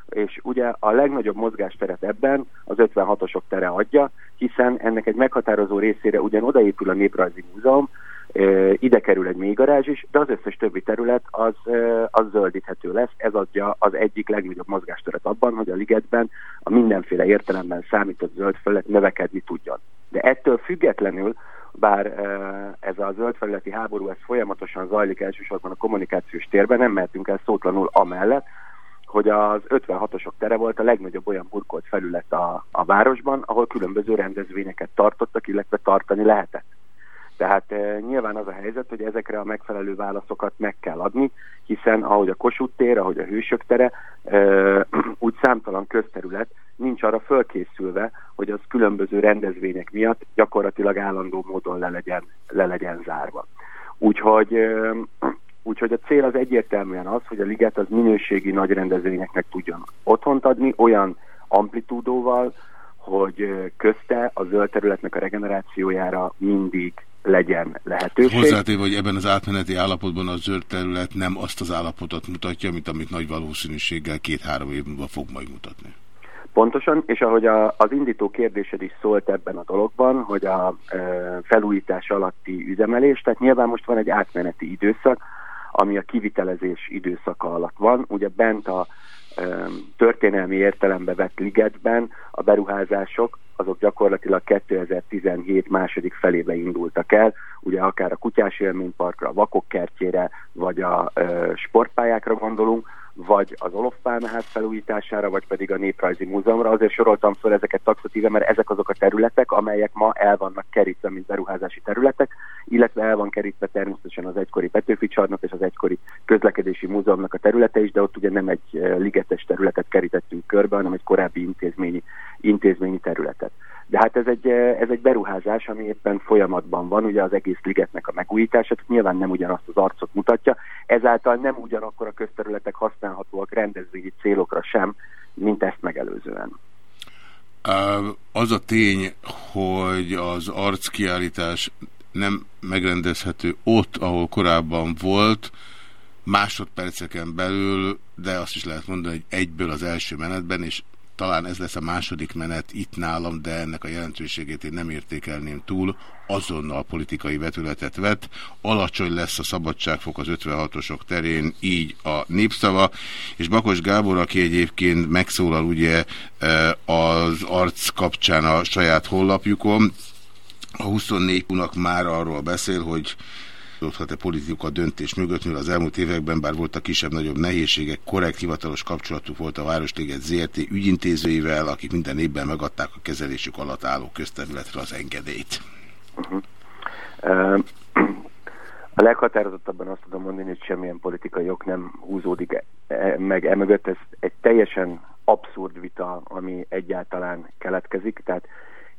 és ugye a legnagyobb mozgásteret ebben az 56-osok tere adja, hiszen ennek egy meghatározó részére ugyan odaépül a Néprajzi Múzeum, Ide kerül egy mélygarázs is, de az összes többi terület az, az zöldíthető lesz. Ez adja az egyik legnagyobb mozgásteret abban, hogy a ligetben a mindenféle értelemben számított zöld felület növekedni tudjon. De ettől függetlenül, bár ez a zöld felületi háború ez folyamatosan zajlik elsősorban a kommunikációs térben, nem mehetünk el szótlanul amellett, hogy az 56-osok tere volt a legnagyobb olyan burkolt felület a, a városban, ahol különböző rendezvényeket tartottak, illetve tartani lehetett. Tehát e, nyilván az a helyzet, hogy ezekre a megfelelő válaszokat meg kell adni, hiszen ahogy a Kossuth tér, ahogy a Hősök tere, e, úgy számtalan közterület nincs arra fölkészülve, hogy az különböző rendezvények miatt gyakorlatilag állandó módon le legyen, le legyen zárva. Úgyhogy e, Úgyhogy a cél az egyértelműen az, hogy a liget az minőségi nagy rendezvényeknek tudjon otthont adni, olyan amplitúdóval, hogy közte a zöld területnek a regenerációjára mindig legyen lehetőség. Hozzátéve, hogy ebben az átmeneti állapotban a zöld terület nem azt az állapotot mutatja, mint amit nagy valószínűséggel két-három év múlva fog majd mutatni. Pontosan, és ahogy a, az indító kérdésed is szólt ebben a dologban, hogy a e, felújítás alatti üzemelés, tehát nyilván most van egy átmeneti időszak, ami a kivitelezés időszaka alatt van. Ugye bent a e, történelmi értelembe vett ligetben a beruházások azok gyakorlatilag 2017 második felébe indultak el, ugye akár a Kutyás Élményparkra, a Vakok kertjére, vagy a e, sportpályákra gondolunk, vagy az Olof felújítására, vagy pedig a Néprajzi Múzeumra. Azért soroltam fel ezeket taxatíve, mert ezek azok a területek, amelyek ma el vannak kerítve, mint beruházási területek, illetve el van kerítve természetesen az egykori Petőfi csarnok és az egykori közlekedési múzeumnak a területe is, de ott ugye nem egy ligetes területet kerítettünk körbe, hanem egy korábbi intézményi, intézményi területet. De hát ez egy, ez egy beruházás, ami éppen folyamatban van, ugye az egész ligetnek a megújítása, tehát nyilván nem ugyanazt az arcot mutatja, ezáltal nem ugyanakkor a közterületek használhatóak rendezvényi célokra sem, mint ezt megelőzően. Az a tény, hogy az arckiállítás nem megrendezhető ott, ahol korábban volt, másodperceken belül, de azt is lehet mondani, hogy egyből az első menetben, és talán ez lesz a második menet itt nálam, de ennek a jelentőségét én nem értékelném túl, azonnal politikai vetületet vett. Alacsony lesz a szabadságfok az 56-osok terén, így a népszava, és Bakos Gábor, aki egyébként megszólal ugye e, az arc kapcsán a saját honlapjukon, a 24 punak már arról beszél, hogy adódhat-e politika döntés mögött, mivel az elmúlt években, bár voltak kisebb-nagyobb nehézségek, korrekt hivatalos kapcsolatuk volt a Városliget ZRT ügyintézőivel, akik minden évben megadták a kezelésük alatt álló közterületre az engedélyt. Uh -huh. uh, a leghatározottabban azt tudom mondani, hogy semmilyen politikai ok nem húzódik e, e meg emögött. Ez egy teljesen abszurd vita, ami egyáltalán keletkezik. Tehát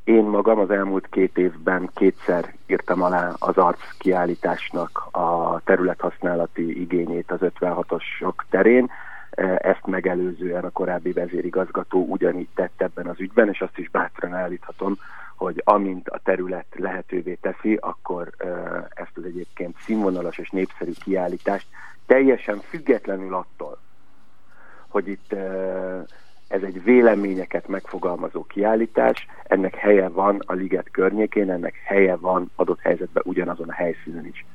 én magam az elmúlt két évben kétszer írtam alá az arc kiállításnak a területhasználati igényét az 56-osok terén. Ezt megelőzően a korábbi vezérigazgató ugyanígy tett ebben az ügyben, és azt is bátran állíthatom, hogy amint a terület lehetővé teszi, akkor ezt az egyébként színvonalas és népszerű kiállítást teljesen függetlenül attól, hogy itt ez egy véleményeket megfogalmazó kiállítás, ennek helye van a liget környékén, ennek helye van adott helyzetben ugyanazon a helyszínen is.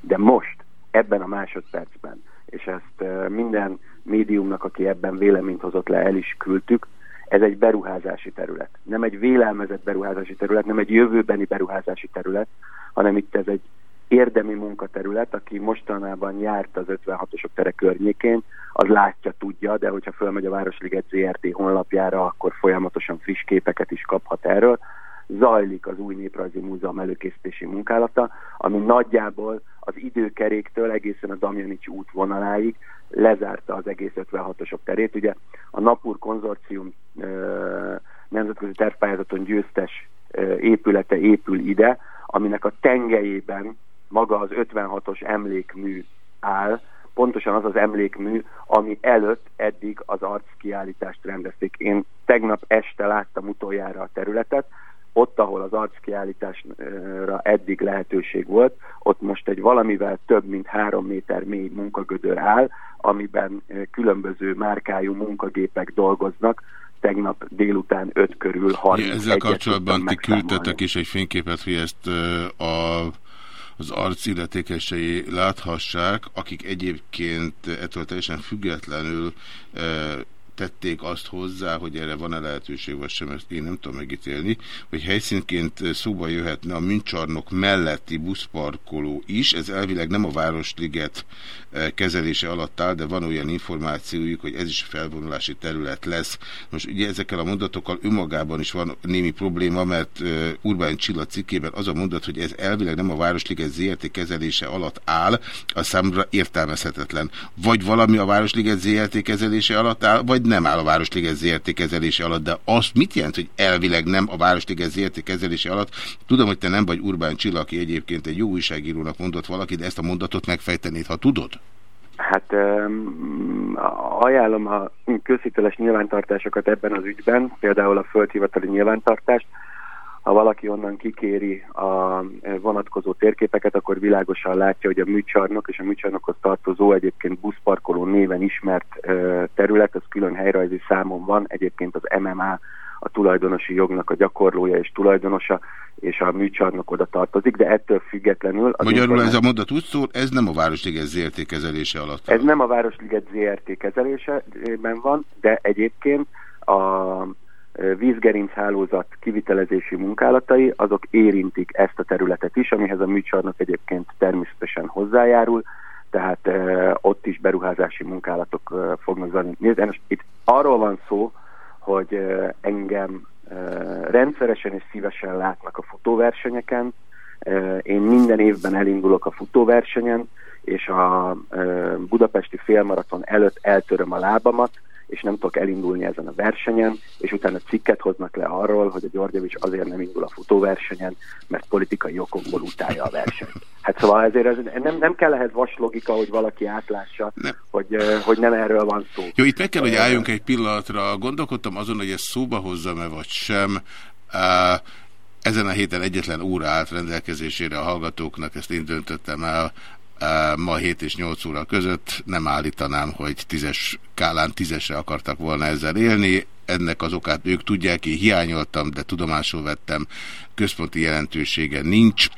De most, ebben a másodpercben, és ezt minden médiumnak, aki ebben véleményt hozott le, el is küldtük, ez egy beruházási terület. Nem egy vélelmezett beruházási terület, nem egy jövőbeni beruházási terület, hanem itt ez egy érdemi munkaterület, aki mostanában járt az 56-osok tere környékén, az látja, tudja, de hogyha fölmegy a Városliget ZRT honlapjára, akkor folyamatosan friss képeket is kaphat erről. Zajlik az új néprajzi múzeum előkészítési munkálata, ami nagyjából az időkeréktől egészen a Damjanics út vonaláig lezárta az egész 56-osok terét. Ugye a Napur konzorcium nemzetközi tervpályázaton győztes épülete épül ide, aminek a tengelyében maga az 56-os emlékmű áll, pontosan az az emlékmű, ami előtt eddig az arckiállítást rendezték. Én tegnap este láttam utoljára a területet, ott, ahol az arckiállításra eddig lehetőség volt, ott most egy valamivel több mint három méter mély munkagödör áll, amiben különböző márkájú munkagépek dolgoznak, tegnap délután 5 körül 30 Ezzel kapcsolatban ti küldtetek is egy fényképet, hogy ezt a az arc illetékesei láthassák, akik egyébként ettől teljesen függetlenül tették azt hozzá, hogy erre van-e lehetőség, vagy sem, ezt én nem tudom megítélni, hogy helyszínként szóba jöhetne a műcsarnok melletti buszparkoló is, ez elvileg nem a Városliget kezelése alatt áll, de van olyan információjuk, hogy ez is felvonulási terület lesz. Most ugye ezekkel a mondatokkal önmagában is van némi probléma, mert eh, Urbán Csilla cikkében az a mondat, hogy ez elvileg nem a Városliget ZRT kezelése alatt áll, a számra értelmezhetetlen. Vagy valami a Városliget ZRT kezelése alatt áll, vagy nem áll a Városliget ZRT kezelése alatt, de azt mit jelent, hogy elvileg nem a Városliget ZRT kezelése alatt? Tudom, hogy te nem vagy Urbán Csilla, aki egyébként egy jó újságírónak mondott valaki, de ezt a mondatot megfejtenéd, ha tudod? Hát ajánlom a közhiteles nyilvántartásokat ebben az ügyben, például a földhivatali nyilvántartást, ha valaki onnan kikéri a vonatkozó térképeket, akkor világosan látja, hogy a műcsarnok és a műcsarnokhoz tartozó egyébként buszparkoló néven ismert terület, az külön helyrajzi számon van, egyébként az MMA a tulajdonosi jognak a gyakorlója és tulajdonosa, és a műcsarnok oda tartozik, de ettől függetlenül... Magyarul ez a mondat úgy szól, ez nem a Városliget ZRT kezelése alatt. Ez nem a Városliget ZRT kezelésében van, de egyébként a vízgerinc hálózat kivitelezési munkálatai, azok érintik ezt a területet is, amihez a műcsarnok egyébként természetesen hozzájárul, tehát e, ott is beruházási munkálatok e, fognak zajlani. Nézd, most itt arról van szó, hogy engem rendszeresen és szívesen látnak a futóversenyeken, én minden évben elindulok a futóversenyen, és a budapesti félmaraton előtt eltöröm a lábamat, és nem tudok elindulni ezen a versenyen, és utána cikket hoznak le arról, hogy a Györgyevics azért nem indul a futóversenyen, mert politikai okokból utálja a versenyt. Hát szóval ezért ez, nem, nem kell ehhez vas logika, hogy valaki átlássa, nem. Hogy, hogy nem erről van szó. Jó, itt meg kell, hogy álljunk egy pillanatra. Gondolkodtam azon, hogy ezt szóba hozzam-e vagy sem. Ezen a héten egyetlen óra állt rendelkezésére a hallgatóknak, ezt én döntöttem el, ma 7 és 8 óra között nem állítanám, hogy tízes skálán tízesre akartak volna ezzel élni. Ennek az okát ők tudják, én hiányoltam, de tudomásul vettem, központi jelentősége nincs.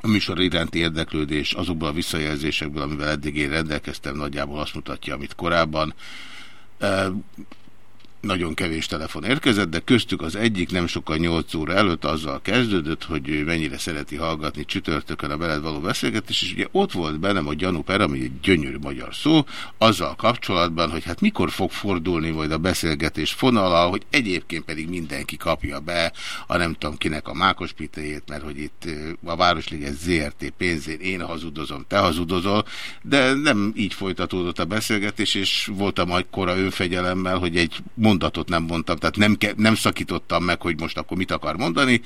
A műsor iránti érdeklődés azokból a visszajelzésekből, amivel eddig én rendelkeztem, nagyjából azt mutatja, amit korábban nagyon kevés telefon érkezett, de köztük az egyik nem sokkal 8 óra előtt azzal kezdődött, hogy mennyire szereti hallgatni csütörtökön a veled való beszélgetés, és ugye ott volt bennem a gyanúper, ami egy gyönyörű magyar szó, azzal kapcsolatban, hogy hát mikor fog fordulni majd a beszélgetés fonala, hogy egyébként pedig mindenki kapja be a nem tudom kinek a mákos pitéjét, mert hogy itt a Városliget ZRT pénzén én hazudozom, te hazudozol, de nem így folytatódott a beszélgetés, és voltam majd kora önfegyelemmel, hogy egy mondatot nem mondtam, tehát nem, nem szakítottam meg, hogy most akkor mit akar mondani.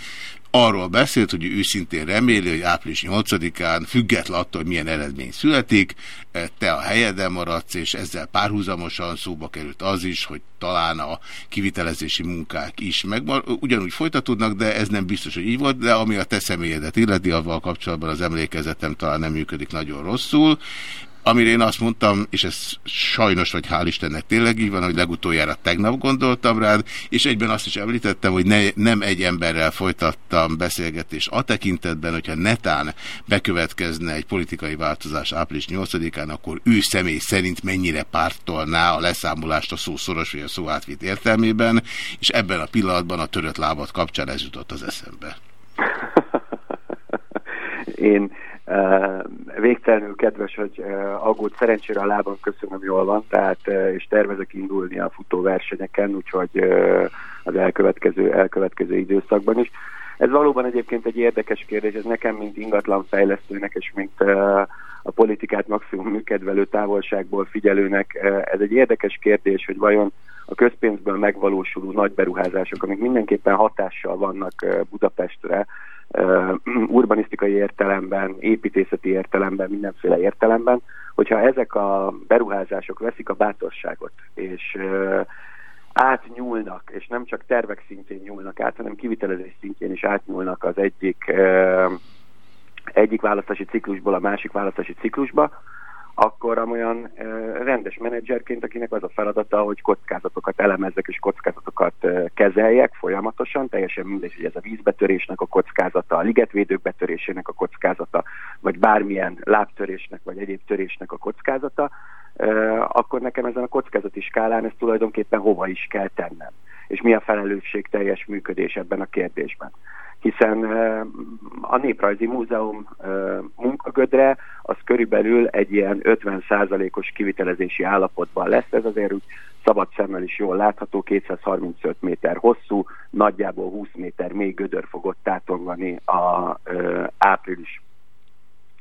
Arról beszélt, hogy ő őszintén reméli, hogy április 8-án, független attól, hogy milyen eredmény születik, eh, te a helyeden maradsz, és ezzel párhuzamosan szóba került az is, hogy talán a kivitelezési munkák is meg ugyanúgy folytatódnak, de ez nem biztos, hogy így volt, de ami a te személyedet illeti, avval kapcsolatban az emlékezetem talán nem működik nagyon rosszul. Amire én azt mondtam, és ez sajnos, vagy hál' Istennek tényleg így van, hogy legutoljára tegnap gondoltam rád, és egyben azt is említettem, hogy ne, nem egy emberrel folytattam beszélgetést a tekintetben, hogyha netán bekövetkezne egy politikai változás április 8-án, akkor ő személy szerint mennyire pártolná a leszámolást a szó szoros vagy a szó átvitt értelmében, és ebben a pillanatban a törött lábat kapcsán ez jutott az eszembe. Én végtelenül kedves, hogy aggód szerencsére a lábam köszönöm jól van, tehát és tervezek indulni a futóversenyeken, úgyhogy az elkövetkező, elkövetkező időszakban is. Ez valóban egyébként egy érdekes kérdés, ez nekem, mint ingatlan fejlesztőnek, és mint a politikát maximum műkedvelő távolságból figyelőnek, ez egy érdekes kérdés, hogy vajon a közpénzből megvalósuló nagy beruházások, amik mindenképpen hatással vannak Budapestre, urbanisztikai értelemben, építészeti értelemben, mindenféle értelemben, hogyha ezek a beruházások veszik a bátorságot, és átnyúlnak, és nem csak tervek szintjén nyúlnak át, hanem kivitelezés szintjén is átnyúlnak az egyik, egyik választási ciklusból a másik választási ciklusba, akkor olyan rendes menedzserként, akinek az a feladata, hogy kockázatokat elemezzek és kockázatokat kezeljek folyamatosan, teljesen mindegy, hogy ez a vízbetörésnek a kockázata, a ligetvédők betörésének a kockázata, vagy bármilyen lábtörésnek vagy egyéb törésnek a kockázata, akkor nekem ezen a kockázati skálán ezt tulajdonképpen hova is kell tennem, és mi a felelősség teljes működés ebben a kérdésben hiszen a Néprajzi Múzeum munkagödre az körülbelül egy ilyen 50%-os kivitelezési állapotban lesz, ez azért úgy szabad szemmel is jól látható, 235 méter hosszú, nagyjából 20 méter mély gödör fogott tátongani a április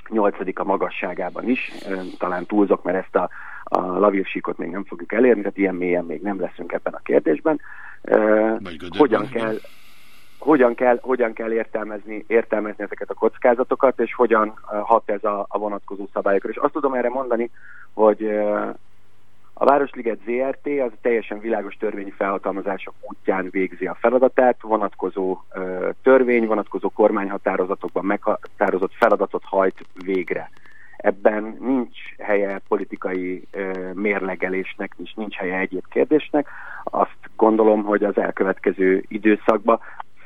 8 a magasságában is, talán túlzok, mert ezt a, a lavírsíkot még nem fogjuk elérni, tehát ilyen mélyen még nem leszünk ebben a kérdésben. Hogyan kell, hogyan kell, hogyan kell értelmezni, értelmezni ezeket a kockázatokat, és hogyan hat ez a, a vonatkozó szabályokra. És azt tudom erre mondani, hogy a Városliget ZRT az teljesen világos törvényi felhatalmazások útján végzi a feladatát, vonatkozó törvény, vonatkozó kormányhatározatokban meghatározott feladatot hajt végre. Ebben nincs helye politikai mérlegelésnek, nincs, nincs helye egyéb kérdésnek. Azt gondolom, hogy az elkövetkező időszakban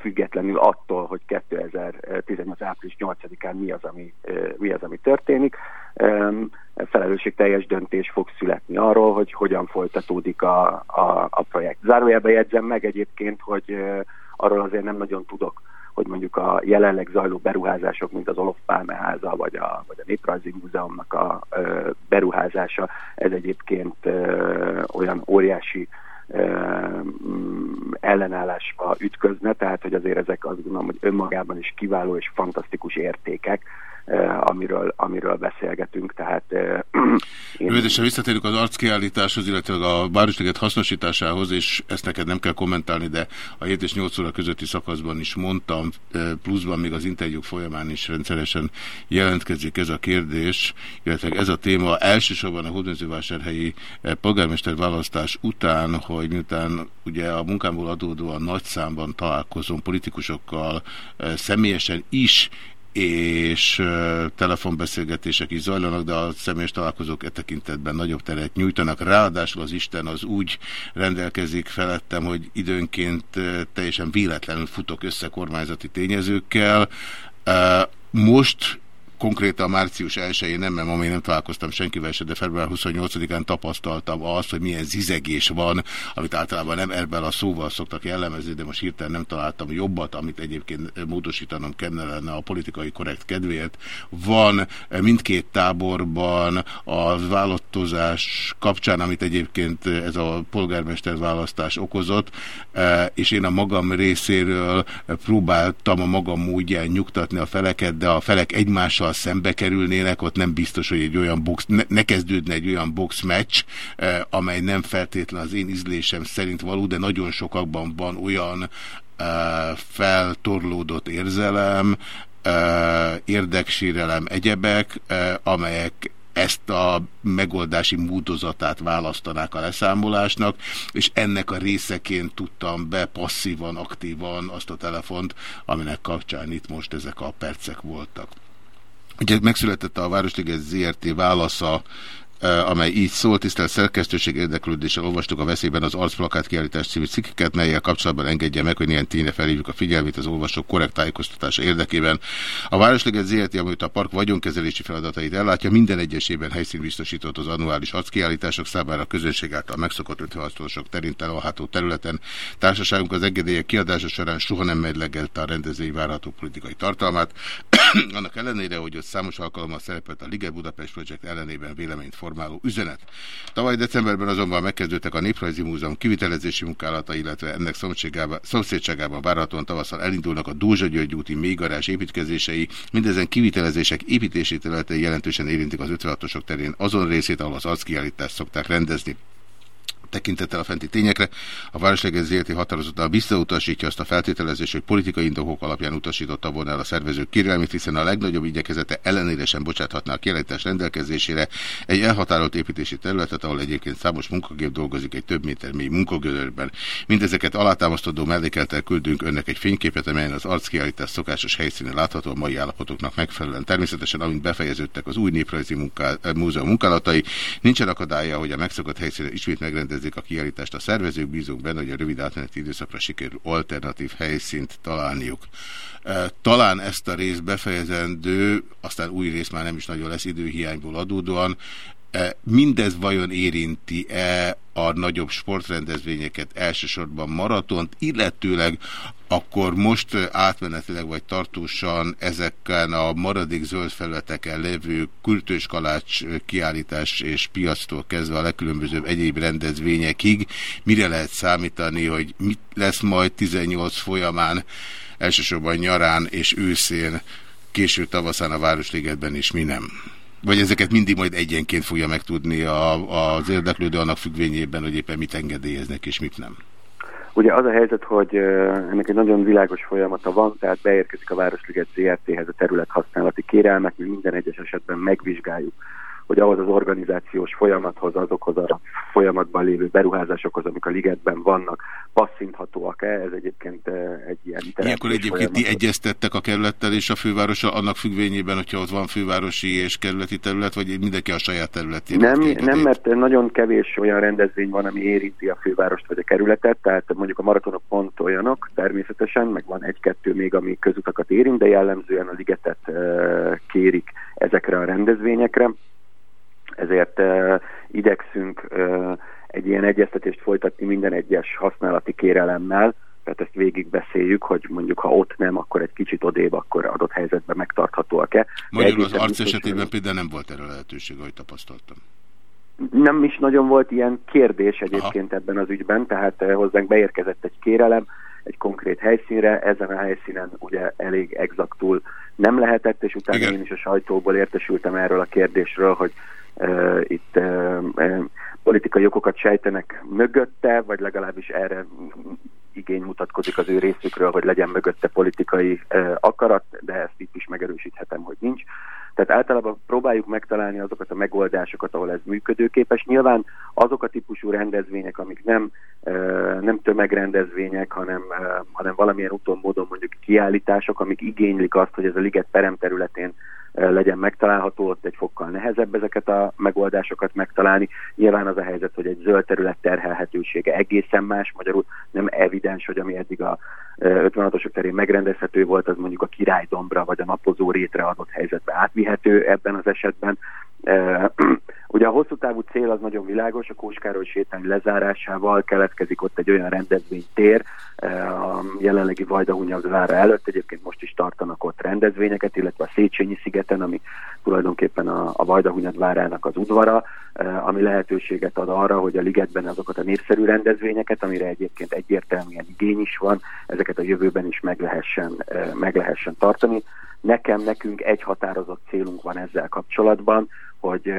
függetlenül attól, hogy 2018. április 8-án mi az, ami, mi az, ami történik. Felelősségteljes döntés fog születni arról, hogy hogyan folytatódik a, a, a projekt. Zárójelben jegyzem meg egyébként, hogy arról azért nem nagyon tudok, hogy mondjuk a jelenleg zajló beruházások, mint az Olof Pálme háza, vagy a, vagy a Néprajzi Múzeumnak a beruházása, ez egyébként olyan óriási ellenállásba ütközne, tehát hogy azért ezek azt gondolom, hogy önmagában is kiváló és fantasztikus értékek, amiről, amiről beszélgetünk, tehát... Én... Rövidesen visszatérünk az arckiállításhoz, illetve a Városliget hasznosításához, és ezt neked nem kell kommentálni, de a 7 és 8 óra közötti szakaszban is mondtam, pluszban még az interjúk folyamán is rendszeresen jelentkezik ez a kérdés, illetve ez a téma elsősorban a hódmezővásárhelyi polgármester választás után, hogy miután ugye a munkámból adódóan nagy számban találkozom politikusokkal személyesen is, és telefonbeszélgetések is zajlanak, de a személyes találkozók e tekintetben nagyobb teret nyújtanak. Ráadásul az Isten az úgy rendelkezik felettem, hogy időnként teljesen véletlenül futok össze kormányzati tényezőkkel. Most konkrétan március 1-én nem, mert ma még nem találkoztam senkivel se, de február 28-án tapasztaltam azt, hogy milyen zizegés van, amit általában nem ebben a szóval szoktak jellemezni, de most hirtelen nem találtam jobbat, amit egyébként módosítanom kellene a politikai korrekt kedvéért. Van mindkét táborban a választozás kapcsán, amit egyébként ez a polgármester választás okozott, és én a magam részéről próbáltam a magam módján nyugtatni a feleket, de a felek egymással szembe kerülnének, ott nem biztos, hogy egy olyan box, ne, ne kezdődne egy olyan box match, eh, amely nem feltétlen az én ízlésem szerint való, de nagyon sokakban van olyan eh, feltorlódott érzelem, eh, érdeksérelem, egyebek, amelyek ezt a megoldási módozatát választanák a leszámolásnak, és ennek a részeként tudtam be passzívan, aktívan azt a telefont, aminek kapcsán itt most ezek a percek voltak. Ugye megszületett a Városliget ZRT. válasza amely így szól, tisztelt szerkesztőség érdeklődéssel olvastuk a veszélyben az arcplakát kiállítás című cikkeket, melyel kapcsolatban engedje meg, hogy ilyen tényre felhívjuk a figyelmét az olvasók korrekt tájékoztatása érdekében. A Városliget ZRT, amit a park vagyonkezelési feladatait ellátja, minden egyesében helyszín biztosított az annuális arckiállítások számára a közönség által megszokott 56 terén található területen. Társaságunk az engedélyek kiadása során soha nem meglegelte a rendezői várható politikai tartalmát. Annak ellenére, hogy ott számos alkalommal szerepelt a Liget Budapest Project ellenében véleményt form formáló üzenet. Tavaly decemberben azonban megkezdődtek a Néprajzi Múzeum kivitelezési munkálata, illetve ennek szomszédságában várhatóan tavasszal elindulnak a Dózsa György úti mélygarázs építkezései. Mindezen kivitelezések építési területei jelentősen érintik az 56-osok terén azon részét, ahol az arckiállítást szokták rendezni. Tekintettel a fenti tényekre, a Városleges ZRT határozottan visszautasítja azt a feltételezést, hogy politikai indokok alapján utasította volna el a szervezők kérelmét, hiszen a legnagyobb igyekezete ellenére sem bocsáthatná a kiállítás rendelkezésére egy elhatárolt építési területet, ahol egyébként számos munkagép dolgozik egy több méter mély munkagödörben. Mindezeket alátámasztó mellékeltel küldünk önnek egy fényképet, amelyen az arckiállítás szokásos helyszínen látható a mai állapotoknak megfelelően. Természetesen, amint befejeződtek az új néprajzi munká, múzeum munkálatai, nincsen akadálya, hogy a megszokott helyszínen ismét megrendezzék a kiállítást a szervezők, bízunk benne, hogy a rövid átmeneti időszakra sikerül alternatív helyszínt találniuk. Talán ezt a részt befejezendő, aztán új rész már nem is nagyon lesz időhiányból adódóan, Mindez vajon érinti-e a nagyobb sportrendezvényeket, elsősorban maratont, illetőleg akkor most átmenetileg vagy tartósan ezeken a maradék zöld felületeken levő kultős kalács kiállítás és piactól kezdve a legkülönbözőbb egyéb rendezvényekig, mire lehet számítani, hogy mit lesz majd 18 folyamán, elsősorban nyarán és őszén, késő tavaszán a Városligetben is mi nem? Vagy ezeket mindig majd egyenként fogja megtudni a, az érdeklődő annak függvényében, hogy éppen mit engedélyeznek és mit nem? Ugye az a helyzet, hogy ennek egy nagyon világos folyamata van, tehát beérkezik a Városliget ZRT-hez a terület használati kérelmek, mi minden egyes esetben megvizsgáljuk hogy ahhoz az organizációs folyamathoz, azokhoz a folyamatban lévő beruházásokhoz, amik a ligetben vannak, passzinthatóak-e? Ez egyébként eh, egy ilyen Ilyenkor egyébként ti egyeztettek a kerülettel és a fővárosa annak függvényében, hogyha ott van fővárosi és kerületi terület, vagy mindenki a saját területén? Nem, nem, mert nagyon kevés olyan rendezvény van, ami érinti a fővárost vagy a kerületet, tehát mondjuk a maratonok pont olyanok természetesen, meg van egy-kettő még, ami közutakat érint, de jellemzően a ligetet uh, kérik ezekre a rendezvényekre ezért uh, egy ilyen egyeztetést folytatni minden egyes használati kérelemmel, tehát ezt végigbeszéljük, hogy mondjuk ha ott nem, akkor egy kicsit odébb, akkor adott helyzetben megtarthatóak-e. Magyarul az arc esetében például nem volt erre lehetőség, ahogy tapasztaltam. Nem is nagyon volt ilyen kérdés egyébként Aha. ebben az ügyben, tehát hozzánk beérkezett egy kérelem, egy konkrét helyszínre, ezen a helyszínen ugye elég exaktul nem lehetett, és utána Igen. én is a sajtóból értesültem erről a kérdésről, hogy itt politikai okokat sejtenek mögötte, vagy legalábbis erre igény mutatkozik az ő részükről, hogy legyen mögötte politikai akarat, de ezt itt is megerősíthetem, hogy nincs. Tehát általában próbáljuk megtalálni azokat a megoldásokat, ahol ez működőképes. Nyilván azok a típusú rendezvények, amik nem, nem tömegrendezvények, hanem, hanem valamilyen úton módon mondjuk kiállítások, amik igénylik azt, hogy ez a liget peremterületén legyen megtalálható, ott egy fokkal nehezebb ezeket a megoldásokat megtalálni. Nyilván az a helyzet, hogy egy zöld terület terhelhetősége egészen más, magyarul nem evidens, hogy ami eddig a 56-osok terén megrendezhető volt, az mondjuk a királydombra vagy a napozó rétre adott helyzetbe átvihető ebben az esetben. Ugye a hosszú távú cél az nagyon világos, a Kóskároly sétány lezárásával keletkezik ott egy olyan rendezvénytér, a jelenlegi Vajdahunyag előtt, egyébként most is tartanak ott rendezvényeket, illetve a Széchenyi szigeten, ami tulajdonképpen a, a Vajdahunyag várának az udvara, ami lehetőséget ad arra, hogy a ligetben azokat a népszerű rendezvényeket, amire egyébként egyértelműen igény is van, ezeket a jövőben is meg lehessen, meg lehessen tartani. Nekem, nekünk egy határozott célunk van ezzel kapcsolatban, hogy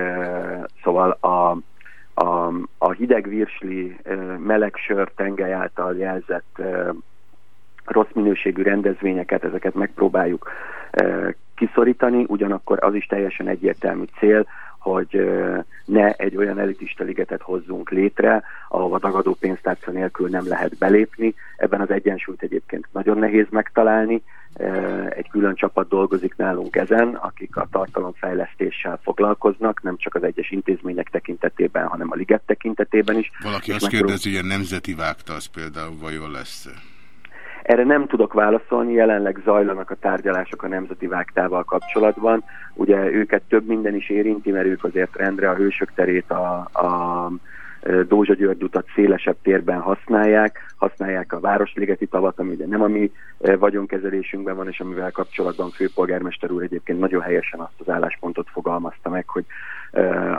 szóval a, a, a hideg virsli, meleg sör tengely által jelzett rossz minőségű rendezvényeket, ezeket megpróbáljuk kiszorítani, ugyanakkor az is teljesen egyértelmű cél, hogy ne egy olyan elitista ligetet hozzunk létre, ahova dagadó pénztárca nélkül nem lehet belépni. Ebben az egyensúlyt egyébként nagyon nehéz megtalálni. Egy külön csapat dolgozik nálunk ezen, akik a tartalomfejlesztéssel foglalkoznak, nem csak az egyes intézmények tekintetében, hanem a liget tekintetében is. Valaki azt kérdezi, hogy a nemzeti vágta az például vajon lesz -e? Erre nem tudok válaszolni, jelenleg zajlanak a tárgyalások a Nemzeti Vágtával kapcsolatban. Ugye őket több minden is érinti, mert ők azért rendre a hősök terét a, a Dózsa György utat szélesebb térben használják, használják a Városligeti tavat, ami ugye nem a mi vagyonkezelésünkben van, és amivel kapcsolatban főpolgármester úr egyébként nagyon helyesen azt az álláspontot fogalmazta meg, hogy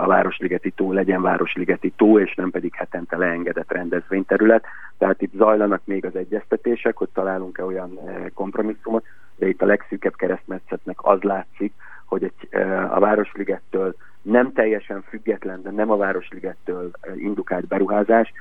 a Városligeti tó legyen Városligeti tó, és nem pedig hetente leengedett rendezvényterület. Tehát itt zajlanak még az egyeztetések, hogy találunk-e olyan kompromisszumot, de itt a legszűkebb keresztmetszetnek az látszik, hogy egy, a Városligettől nem teljesen független, de nem a Városligettől eh, indukált beruházás.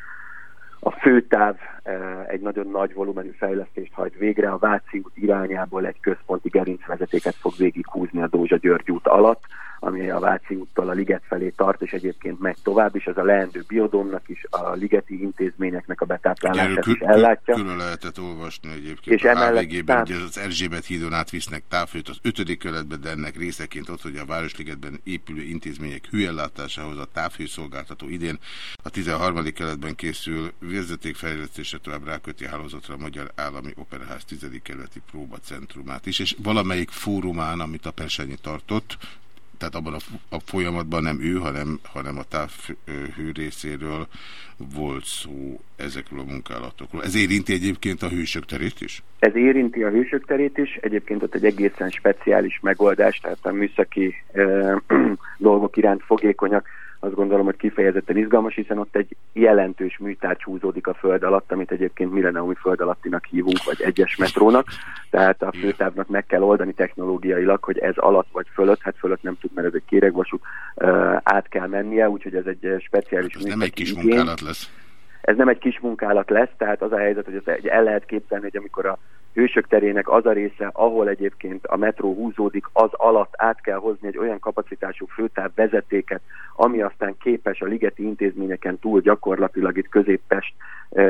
A főtáv eh, egy nagyon nagy volumenű fejlesztést hajt végre, a Váci út irányából egy központi gerincvezetéket fog végighúzni a Dózsa György út alatt, ami a Váci úttól a Liget felé tart, és egyébként megy tovább, és az a leendő biodómnak is, a ligeti intézményeknek a betáplálását is ellátja. külön lehetett olvasni egyébként És a HVG-ben, hogy az Erzsébet hídon átvisznek távfőt az ötödik kerületbe, de ennek részeként ott, hogy a Városligetben épülő intézmények hűellátásához a távhőszolgáltató idén a 13. kerületben készül vezetékfejlesztésre tovább ráköti hálózatra a Magyar Állami Operaház 10. kerületi próbacentrumát is, és valamelyik fórumán, amit a Persenyi tartott, tehát abban a, a folyamatban nem ő, hanem, hanem a távhő részéről volt szó ezekről a munkálatokról. Ez érinti egyébként a hősök terét is? Ez érinti a hősök terét is, egyébként ott egy egészen speciális megoldás, tehát a műszaki e, dolgok iránt fogékonyak, azt gondolom, hogy kifejezetten izgalmas, hiszen ott egy jelentős műtárgy húzódik a föld alatt, amit egyébként milleniumi föld alattinak hívunk, vagy egyes metrónak. Tehát a főtávnak meg kell oldani technológiailag, hogy ez alatt vagy fölött, hát fölött nem tud, mert ez egy kéregvasút, át kell mennie, úgyhogy ez egy speciális Ez nem egy kis igény. munkálat lesz. Ez nem egy kis munkálat lesz, tehát az a helyzet, hogy el lehet képzelni, hogy amikor a hősök terének az a része, ahol egyébként a metró húzódik, az alatt át kell hozni egy olyan kapacitású főtáv vezetéket, ami aztán képes a ligeti intézményeken túl gyakorlatilag itt középpest e,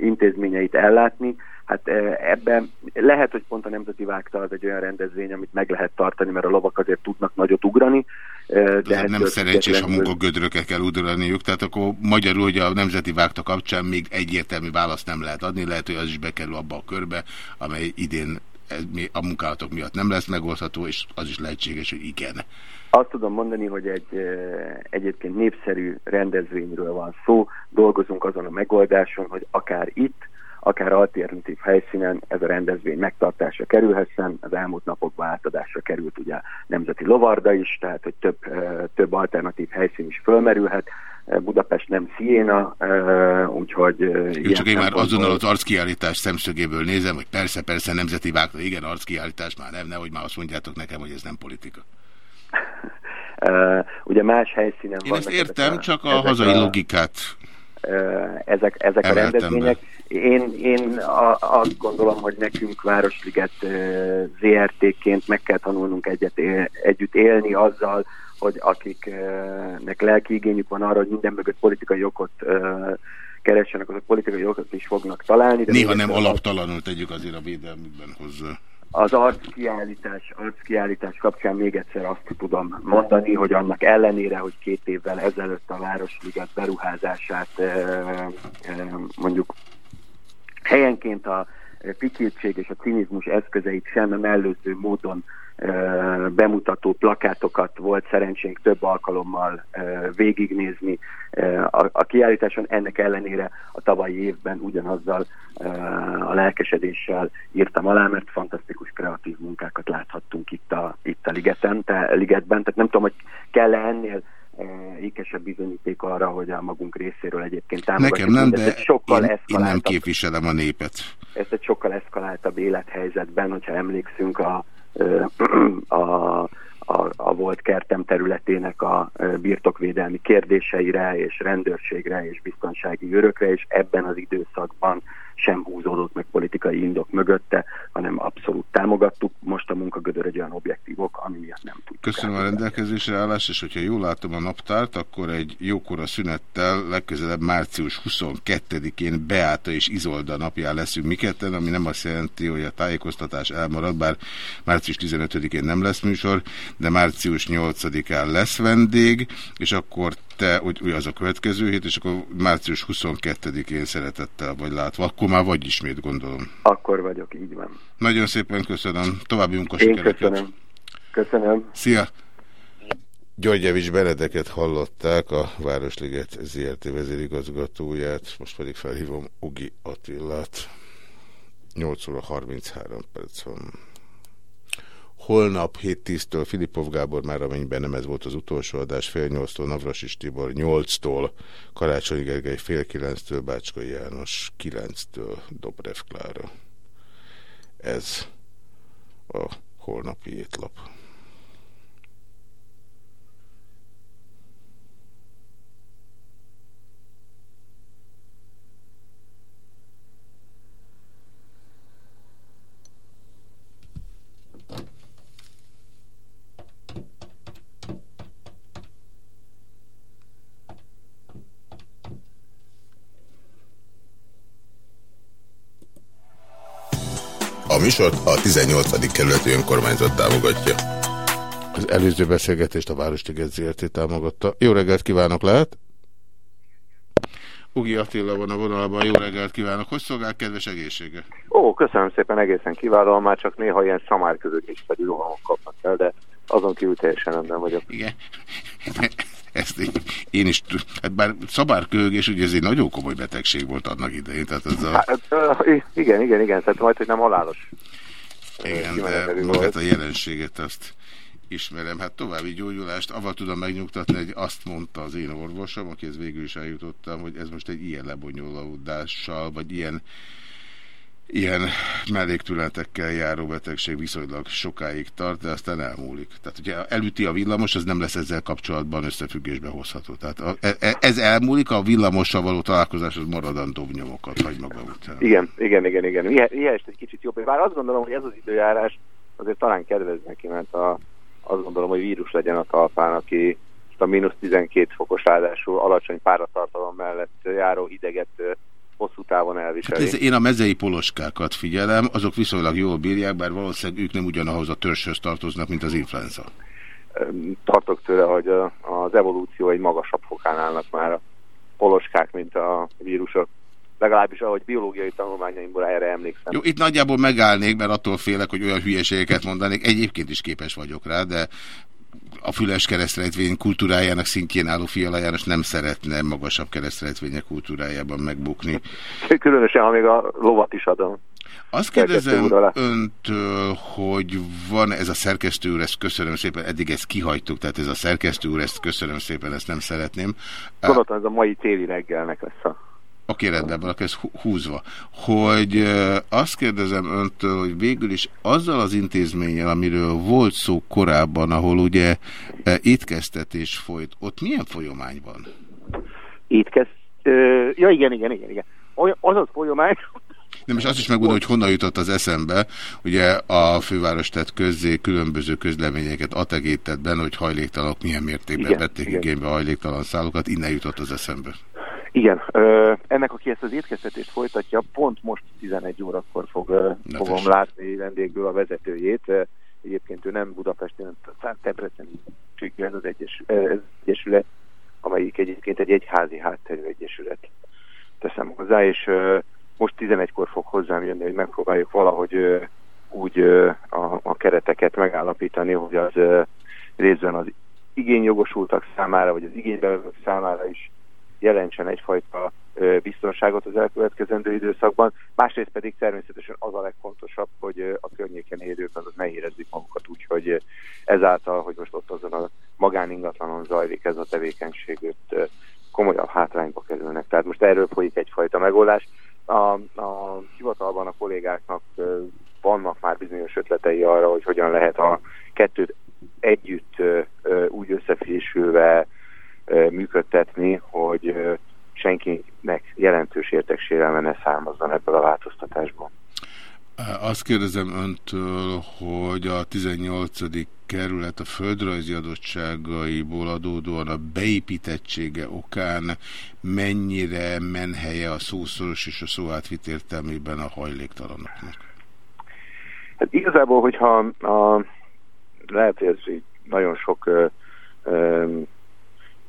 intézményeit ellátni. Hát ebben lehet, hogy pont a Nemzeti Vágta az egy olyan rendezvény, amit meg lehet tartani, mert a lovak azért tudnak nagyot ugrani. De de nem szerencsés, ha munkagödröket kell udorolniuk, tehát akkor magyarul, hogy a nemzeti vágta kapcsán még egyértelmű választ nem lehet adni, lehet, hogy az is bekerül abba a körbe, amely idén a munkálatok miatt nem lesz megoldható, és az is lehetséges, hogy igen. Azt tudom mondani, hogy egy egyébként népszerű rendezvényről van szó, dolgozunk azon a megoldáson, hogy akár itt, akár alternatív helyszínen ez a rendezvény megtartásra kerülhessen. Az elmúlt napokban átadásra került ugye Nemzeti Lovarda is, tehát hogy több, több alternatív helyszín is fölmerülhet. Budapest nem Siena, úgyhogy... Jó, csak én már azonnal az arckiállítás szemszögéből nézem, hogy persze, persze, nemzeti vágta, igen, arckiállítás már nem, nehogy már azt mondjátok nekem, hogy ez nem politika. Eh, ugye más helyszínen Én ezt értem, a- csak a hazai a- logikát Ezek, ezek a rendezvények. Én, én a, azt gondolom, hogy nekünk Városliget ZRT-ként meg kell tanulnunk egyet, együtt élni azzal, hogy akiknek lelki igényük van arra, hogy minden mögött politikai okot keressenek, azok politikai okot is fognak találni. De néha nem alaptalanul tegyük azért a védelmükben hozzá. Az arckiállítás, arckiállítás kapcsán még egyszer azt tudom mondani, hogy annak ellenére, hogy két évvel ezelőtt a Városliget beruházását e, e, mondjuk helyenként a pikírtség és a cinizmus eszközeit sem mellőző módon bemutató plakátokat volt szerencsénk több alkalommal végignézni a, kiállításon. Ennek ellenére a tavalyi évben ugyanazzal a lelkesedéssel írtam alá, mert fantasztikus kreatív munkákat láthattunk itt a, itt a ligeten, te, ligetben. Tehát nem tudom, hogy kell-e ennél ékesebb bizonyíték arra, hogy a magunk részéről egyébként támogatjuk. Nekem nem, de sokkal én, én nem képviselem a népet. ezt egy sokkal eszkaláltabb élethelyzetben, hogyha emlékszünk a, ö, a, a, a volt kertem területének a birtokvédelmi kérdéseire, és rendőrségre, és biztonsági őrökre, és ebben az időszakban sem húzódott meg politikai indok mögötte, hanem abszolút támogattuk. Most a munkagödör egy olyan objektívok, ami miatt nem tudjuk. Köszönöm a rendelkezésre állás, és hogyha jól látom a naptárt, akkor egy jókora szünettel legközelebb március 22-én Beáta és Izolda napján leszünk mi ketten, ami nem azt jelenti, hogy a tájékoztatás elmarad, bár március 15-én nem lesz műsor, de március 8-án lesz vendég, és akkor te, hogy úgy az a következő hét, és akkor március 22-én szeretettel vagy látva, akkor már vagy ismét gondolom. Akkor vagyok, így van. Nagyon szépen köszönöm, további Én munkasikereket. köszönöm. Köszönöm. Szia! Györgyevics Benedeket hallották, a Városliget ZRT vezérigazgatóját, most pedig felhívom Ugi Attilát. 8 óra 33 perc van. Holnap 7-10-től Filipov Gábor már amennyiben nem ez volt az utolsó adás, fél 8-tól Navrasis Tibor 8-tól, Karácsony Gergely fél 9-től, Bácskai János 9-től, Dobrev Klára. Ez a holnapi étlap. A műsort a 18. kerületi önkormányzat támogatja. Az előző beszélgetést a Városliget ZRT támogatta. Jó reggelt kívánok, lehet? Ugi Attila van a vonalban, jó reggelt kívánok. Hogy szolgál kedves egészsége? Ó, köszönöm szépen, egészen kiválóan, már csak néha ilyen szamárközök is pedig rohamok kapnak el, de azon kívül teljesen rendben vagyok. Igen. Ezt én, én is, hát bár szabárkőgés, ugye ez egy nagyon komoly betegség volt annak idején, tehát ez a... Hát, igen, igen, igen, tehát majd, hogy nem halálos. Igen, de magát a jelenséget azt ismerem. Hát további gyógyulást, avval tudom megnyugtatni, hogy azt mondta az én orvosom, akihez végül is eljutottam, hogy ez most egy ilyen lebonyolódással, vagy ilyen ilyen melléktületekkel járó betegség viszonylag sokáig tart, de aztán elmúlik. Tehát, hogyha elüti a villamos, az nem lesz ezzel kapcsolatban összefüggésbe hozható. Tehát a, e, ez elmúlik, a villamossal való találkozás az maradandó nyomokat hagy maga után. Igen, igen, igen, igen. Ilyen egy kicsit jobb. Bár azt gondolom, hogy ez az időjárás azért talán kedvez neki, mert a, azt gondolom, hogy vírus legyen a talpán, aki a mínusz 12 fokos ráadásul alacsony páratartalom mellett járó hideget hosszú távon elviseli. Hát én a mezei poloskákat figyelem, azok viszonylag jól bírják, bár valószínűleg ők nem ugyanahoz a törzshöz tartoznak, mint az influenza. Tartok tőle, hogy az evolúció egy magasabb fokán állnak már a poloskák, mint a vírusok. Legalábbis ahogy biológiai tanulmányaimból erre emlékszem. Jó, itt nagyjából megállnék, mert attól félek, hogy olyan hülyeségeket mondanék. Egyébként is képes vagyok rá, de a füles keresztrejtvény kultúrájának szintjén álló Fiala János nem szeretne magasabb keresztrejtvények kultúrájában megbukni. Különösen, ha még a lovat is adom. Azt kérdezem öntől, hogy van ez a szerkesztő úr, ezt köszönöm szépen, eddig ezt kihagytuk, tehát ez a szerkesztő úr, ezt köszönöm szépen, ezt nem szeretném. Gondoltam, ez a mai téli reggelnek lesz a Oké, rendben van, ez húzva. Hogy azt kérdezem öntől, hogy végül is azzal az intézménnyel, amiről volt szó korábban, ahol ugye étkeztetés folyt, ott milyen folyamány van? Étkez... Ja, igen, igen, igen, igen. Az az folyamány, nem, és azt is megmondom, hogy honnan jutott az eszembe. Ugye a főváros tett közzé különböző közleményeket a tegétetben, hogy hajléktalanok milyen mértékben igen, vették igen. igénybe a hajléktalan szállokat, innen jutott az eszembe. Igen, ö, ennek, aki ezt az étkeztetést folytatja, pont most 11 órakor fog, fogom látni vendégből a vezetőjét. Egyébként ő nem Budapesten, hanem Debreceni ez az egyes, ez egyesület, amelyik egyébként egy egyházi hátterű egyesület teszem hozzá, és ö, most 11-kor fog hozzám jönni, hogy megpróbáljuk valahogy ö, úgy ö, a, a kereteket megállapítani, hogy az ö, részben az igényjogosultak számára, vagy az igénybevevők számára is jelentsen egyfajta biztonságot az elkövetkezendő időszakban. Másrészt pedig természetesen az a legfontosabb, hogy a környéken élők azok ne érezzük magukat úgy, hogy ezáltal, hogy most ott azon a magáningatlanon zajlik ez a tevékenység, komolyabb hátrányba kerülnek. Tehát most erről folyik egyfajta megoldás. A, a hivatalban a kollégáknak vannak már bizonyos ötletei arra, hogy hogyan lehet a kettőt együtt úgy összefésülve működtetni, hogy senkinek jelentős érteksérelme ne származzon ebből a változtatásból. Azt kérdezem öntől, hogy a 18. kerület a földrajzi adottságaiból adódóan a beépítettsége okán mennyire menhelye a szószoros és a szóátvitt értelmében a hajléktalanoknak? Hát igazából, hogyha a, lehet, hogy ez így nagyon sok ö, ö,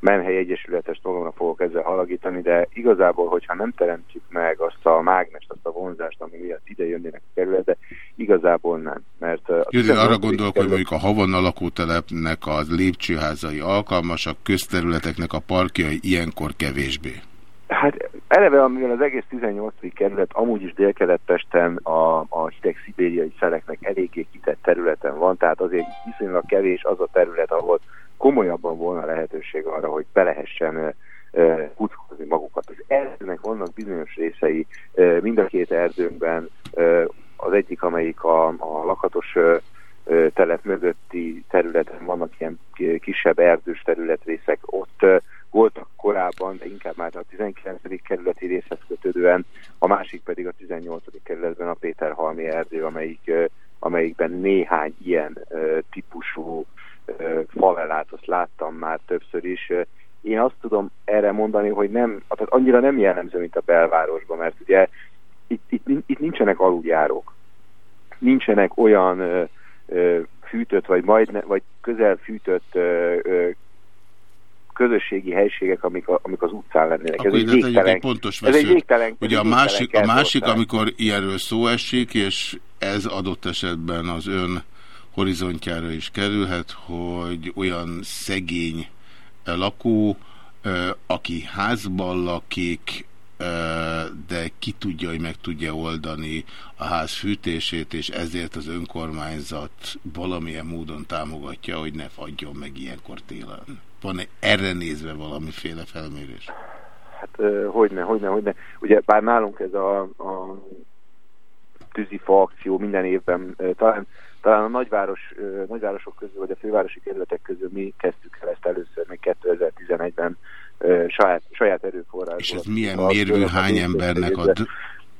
Menhely Egyesületes magamnak fogok ezzel halagítani, de igazából, hogyha nem teremtjük meg azt a mágnest, azt a vonzást, ami miatt ide jönnének a kerületbe, igazából nem. Mert Jön, arra gondolok, hogy mondjuk a Havana lakótelepnek a lépcsőházai alkalmasak, közterületeknek a parkjai ilyenkor kevésbé. Hát eleve, amivel az egész 18. kerület amúgy is délkelet-pesten a, a hideg szibériai szeleknek eléggé kitett területen van, tehát azért viszonylag kevés az a terület, ahol komolyabban volna lehetőség arra, hogy be lehessen kuckozni magukat. Az erdőnek vannak bizonyos részei, mind a két erdőnkben, az egyik, amelyik a, a lakatos telep mögötti területen vannak ilyen kisebb erdős területrészek, ott voltak korábban, de inkább már a 19. kerületi részhez kötődően, a másik pedig a 18. kerületben a Péterhalmi erdő, amelyik, amelyikben néhány ilyen típusú favelát, azt láttam már többször is. Én azt tudom erre mondani, hogy nem, tehát annyira nem jellemző, mint a belvárosban, mert ugye itt, itt, itt nincsenek aluljárók. nincsenek olyan ö, ö, fűtött, vagy majdne, vagy közel fűtött ö, ö, közösségi helységek, amik, a, amik az utcán lennének. Akkor ez egy végtelen, egy pontos ez egy végtelen, Ugye a másik, a másik, amikor ilyenről szó esik, és ez adott esetben az ön horizontjára is kerülhet, hogy olyan szegény eh, lakó, eh, aki házban lakik, eh, de ki tudja, hogy meg tudja oldani a ház fűtését, és ezért az önkormányzat valamilyen módon támogatja, hogy ne fagyjon meg ilyenkor télen. Van-e erre nézve valamiféle felmérés? Hát hogyne, hogyne, hogyne. Ugye bár nálunk ez a, a tűzifa akció minden évben, talán, talán a nagyváros, nagyvárosok közül, vagy a fővárosi kerületek közül mi kezdtük el ezt először még 2011-ben ö, saját, saját erőforrásból. És ez milyen mérvű hány embernek ad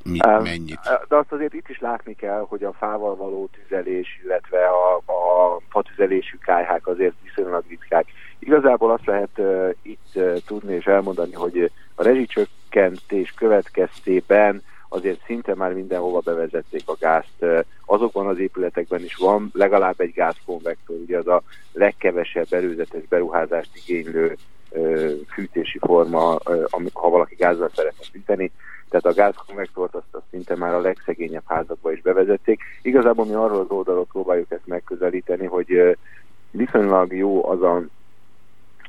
mi, mennyit? De azt azért itt is látni kell, hogy a fával való tüzelés, illetve a, a fatüzelésű kályhák azért viszonylag ritkák. Igazából azt lehet uh, itt uh, tudni és elmondani, hogy a rezsicsökkentés következtében azért szinte már mindenhova bevezették a gázt. Azokban az épületekben is van legalább egy gázkonvektor, ugye az a legkevesebb előzetes beruházást igénylő fűtési forma, ha valaki gázzal szeretne fűteni. Tehát a gázkonvektort azt, azt szinte már a legszegényebb házakba is bevezették. Igazából mi arról az oldalról próbáljuk ezt megközelíteni, hogy viszonylag jó az a,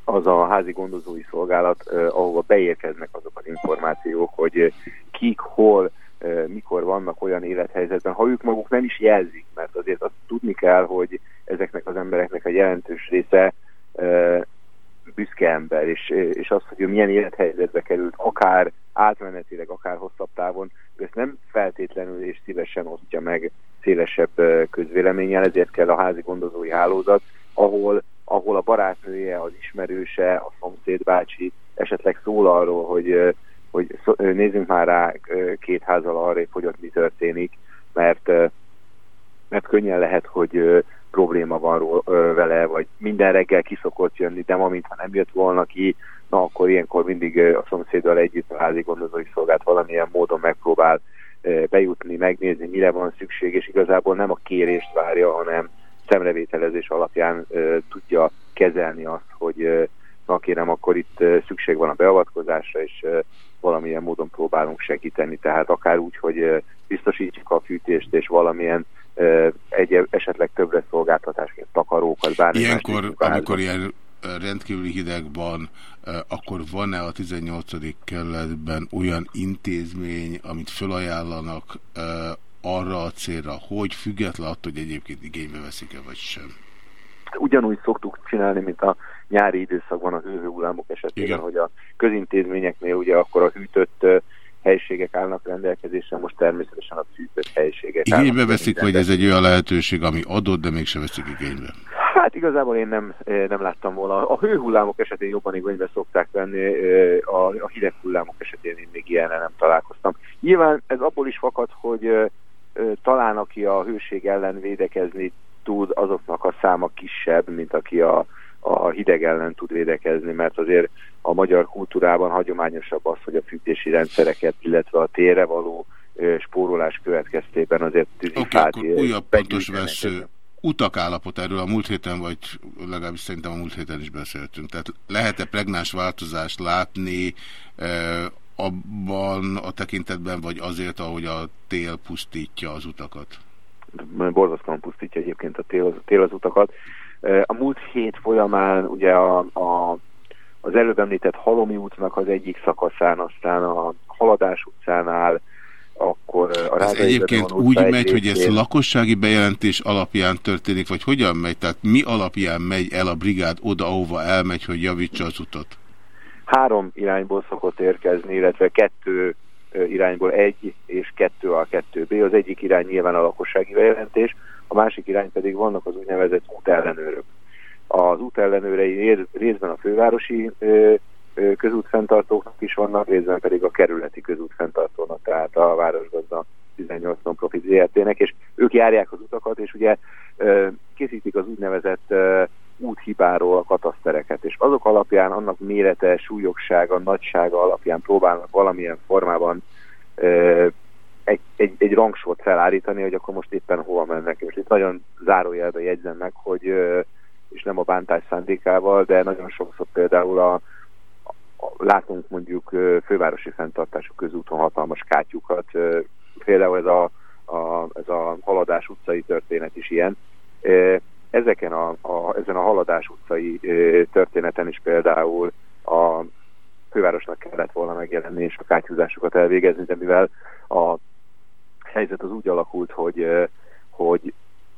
az a házi gondozói szolgálat, ahova beérkeznek azok az információk, hogy kik, hol, mikor vannak olyan élethelyzetben, ha ők maguk nem is jelzik, mert azért azt tudni kell, hogy ezeknek az embereknek a jelentős része büszke ember, és, és az, hogy milyen élethelyzetbe került, akár átmenetileg, akár hosszabb távon, ő ezt nem feltétlenül és szívesen osztja meg szélesebb közvéleménnyel, ezért kell a házi gondozói hálózat, ahol, ahol a barátnője, az ismerőse, a szomszéd bácsi esetleg szól arról, hogy, hogy nézzünk már rá két házal arrébb, hogy ott mi történik, mert mert könnyen lehet, hogy probléma van vele, vagy minden reggel ki szokott jönni, de ma, mintha nem jött volna ki, na akkor ilyenkor mindig a szomszéddal együtt a házi gondozói szolgált valamilyen módon megpróbál bejutni, megnézni, mire van szükség, és igazából nem a kérést várja, hanem szemrevételezés alapján tudja kezelni azt, hogy na kérem, akkor itt szükség van a beavatkozásra, és valamilyen módon próbálunk segíteni, tehát akár úgy, hogy biztosítjuk a fűtést, és valamilyen egy esetleg többre szolgáltatásként takarókat, bármi Ilyenkor, amikor ilyen rendkívüli hideg van, ö, akkor van-e a 18. kerületben olyan intézmény, amit felajánlanak arra a célra, hogy független attól, hogy egyébként igénybe veszik-e vagy sem? ugyanúgy szoktuk csinálni, mint a nyári időszakban a hőhullámok esetében, Igen. hogy a közintézményeknél ugye akkor a hűtött helységek állnak rendelkezésre, most természetesen a fűtött helységek Igénybe veszik, vagy ez egy olyan lehetőség, ami adott, de mégse veszik igénybe? Hát igazából én nem, nem láttam volna. A hőhullámok esetén jobban igénybe szokták venni, a, a hideg hullámok esetén én még ilyenre nem találkoztam. Nyilván ez abból is fakad, hogy talán aki a hőség ellen védekezni tud, azoknak a száma kisebb, mint aki a, a hideg ellen tud védekezni, mert azért a magyar kultúrában hagyományosabb az, hogy a fűtési rendszereket, illetve a térre való spórolás következtében azért Oké, tűzifát akkor eh, újabb pontos vesző. Utak állapot erről a múlt héten, vagy legalábbis szerintem a múlt héten is beszéltünk. Tehát lehet-e pregnáns változást látni abban a tekintetben, vagy azért, ahogy a tél pusztítja az utakat? borzasztóan pusztítja egyébként a tél, az- tél az utakat. A múlt hét folyamán ugye a, a, az előbb említett Halomi útnak az egyik szakaszán, aztán a Haladás utcánál, akkor a Ez egyébként úgy megy, hogy ez lakossági bejelentés alapján történik, vagy hogyan megy? Tehát mi alapján megy el a brigád oda, ahova elmegy, hogy javítsa az utat? Három irányból szokott érkezni, illetve kettő irányból egy és kettő a kettő B. Az egyik irány nyilván a lakossági bejelentés, a másik irány pedig vannak az úgynevezett útellenőrök. Az útellenőrei rész- részben a fővárosi közútfenntartóknak is vannak, részben pedig a kerületi közútfenntartónak, tehát a Városgazda 18 non-profit ZRT-nek, és ők járják az utakat, és ugye készítik az úgynevezett úthibáról a katasztereket, és azok alapján, annak mérete, súlyossága, nagysága alapján próbálnak valamilyen formában ö, egy, egy, egy rangsort felállítani, hogy akkor most éppen hova mennek. És itt nagyon zárójelbe jegyzem meg, hogy és nem a bántás szándékával, de nagyon sokszor például a, a látunk mondjuk fővárosi fenntartások közúton hatalmas kátyukat, például ez a, a, ez a Haladás utcai történet is ilyen. Ezeken a, a, ezen a Haladás utcai történeten is például a fővárosnak kellett volna megjelenni és a kátyúzásokat elvégezni, de mivel a helyzet az úgy alakult, hogy, hogy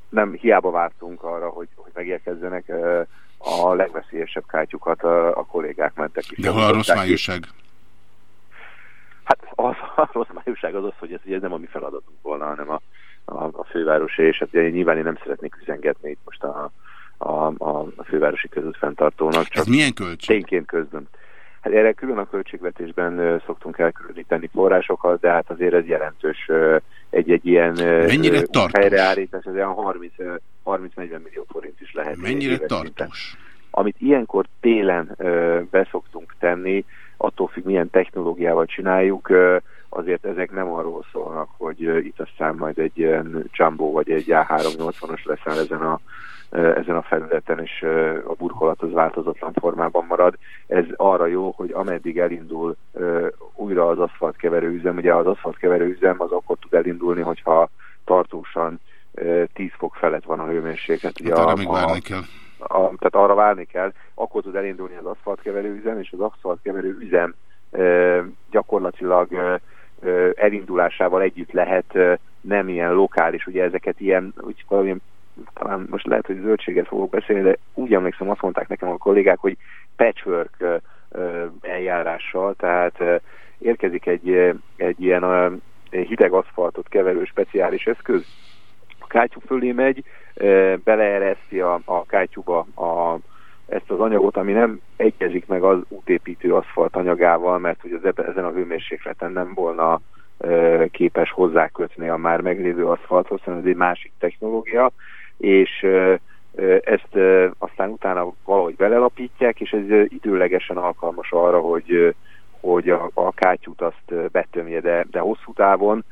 nem hiába vártunk arra, hogy, hogy megérkezzenek a legveszélyesebb kátyukat a, a kollégák mentek is. De hol a rossz májúság? Hát az, a rossz májúság az az, hogy ez ugye nem a mi feladatunk volna, hanem a, a, a fővárosi, és hát ugye nyilván én nem szeretnék üzengetni itt most a, a, a, a fővárosi között fenntartónak. Ez milyen költség? Tényként közben. Hát erre külön a költségvetésben szoktunk elkülöníteni forrásokat, de hát azért ez jelentős egy-egy ilyen Mennyire tartós? helyreállítás, ez olyan 30-40 millió forint is lehet. Mennyire tartós? Szinten. Amit ilyenkor télen beszoktunk tenni, attól függ milyen technológiával csináljuk, azért ezek nem arról szólnak, hogy itt aztán majd egy ilyen Jumbo vagy egy A380-os leszel ezen a ezen a felületen, és a burkolat az változatlan formában marad. Ez arra jó, hogy ameddig elindul újra az aszfaltkeverő üzem, ugye az aszfaltkeverő üzem az akkor tud elindulni, hogyha tartósan 10 fok felett van a hőmérséklet. Ugye hát a, még várni kell. A, tehát arra várni kell, akkor tud elindulni az aszfaltkeverő üzem, és az aszfaltkeverő üzem gyakorlatilag elindulásával együtt lehet nem ilyen lokális, ugye ezeket ilyen, úgy valamilyen talán most lehet, hogy zöldséget fogok beszélni, de úgy emlékszem, azt mondták nekem a kollégák, hogy patchwork eljárással, tehát érkezik egy, egy ilyen hideg aszfaltot keverő speciális eszköz, a kátyú fölé megy, beleereszti a, a kátyúba a, ezt az anyagot, ami nem egyezik meg az útépítő aszfalt anyagával, mert hogy az ezen a hőmérsékleten nem volna képes hozzákötni a már meglévő aszfalthoz, hanem ez egy másik technológia, és ezt aztán utána valahogy belelapítják, és ez időlegesen alkalmas arra, hogy, hogy a, a kátyút azt betömje, de, de hosszú távon,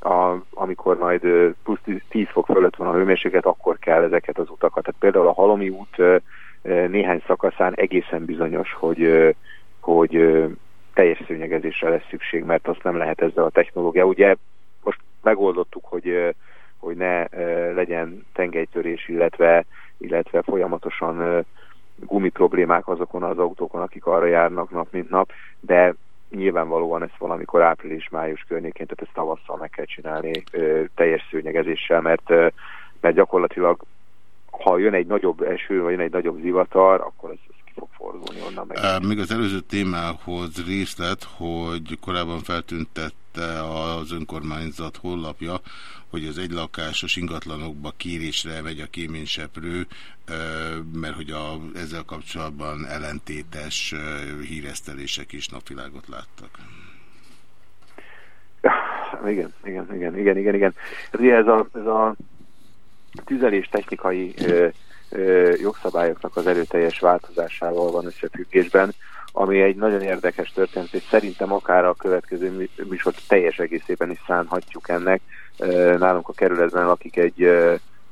a, amikor majd plusz 10 fok fölött van a hőmérséklet, akkor kell ezeket az utakat. Tehát például a Halomi út néhány szakaszán egészen bizonyos, hogy, hogy teljes szőnyegezésre lesz szükség, mert azt nem lehet ezzel a technológia. Ugye most megoldottuk, hogy hogy ne legyen tengelytörés, illetve, illetve folyamatosan gumi problémák azokon az autókon, akik arra járnak nap mint nap, de nyilvánvalóan ezt valamikor április-május környékén, tehát ezt tavasszal meg kell csinálni teljes szőnyegezéssel, mert, ö, mert gyakorlatilag ha jön egy nagyobb eső, vagy jön egy nagyobb zivatar, akkor ez, ez ki fog fordulni onnan meg. Még az előző témához részlet, hogy korábban feltüntette az önkormányzat honlapja, hogy az egylakásos ingatlanokba kérésre megy a kéményseprő, mert hogy a, ezzel kapcsolatban ellentétes híresztelések is napvilágot láttak. Igen, igen, igen, igen, igen, igen. Ez, ez a, ez a tüzelés technikai ö, ö, jogszabályoknak az erőteljes változásával van összefüggésben, ami egy nagyon érdekes történet, és szerintem akár a következő műsort teljes egészében is szánhatjuk ennek. Nálunk a kerületben lakik egy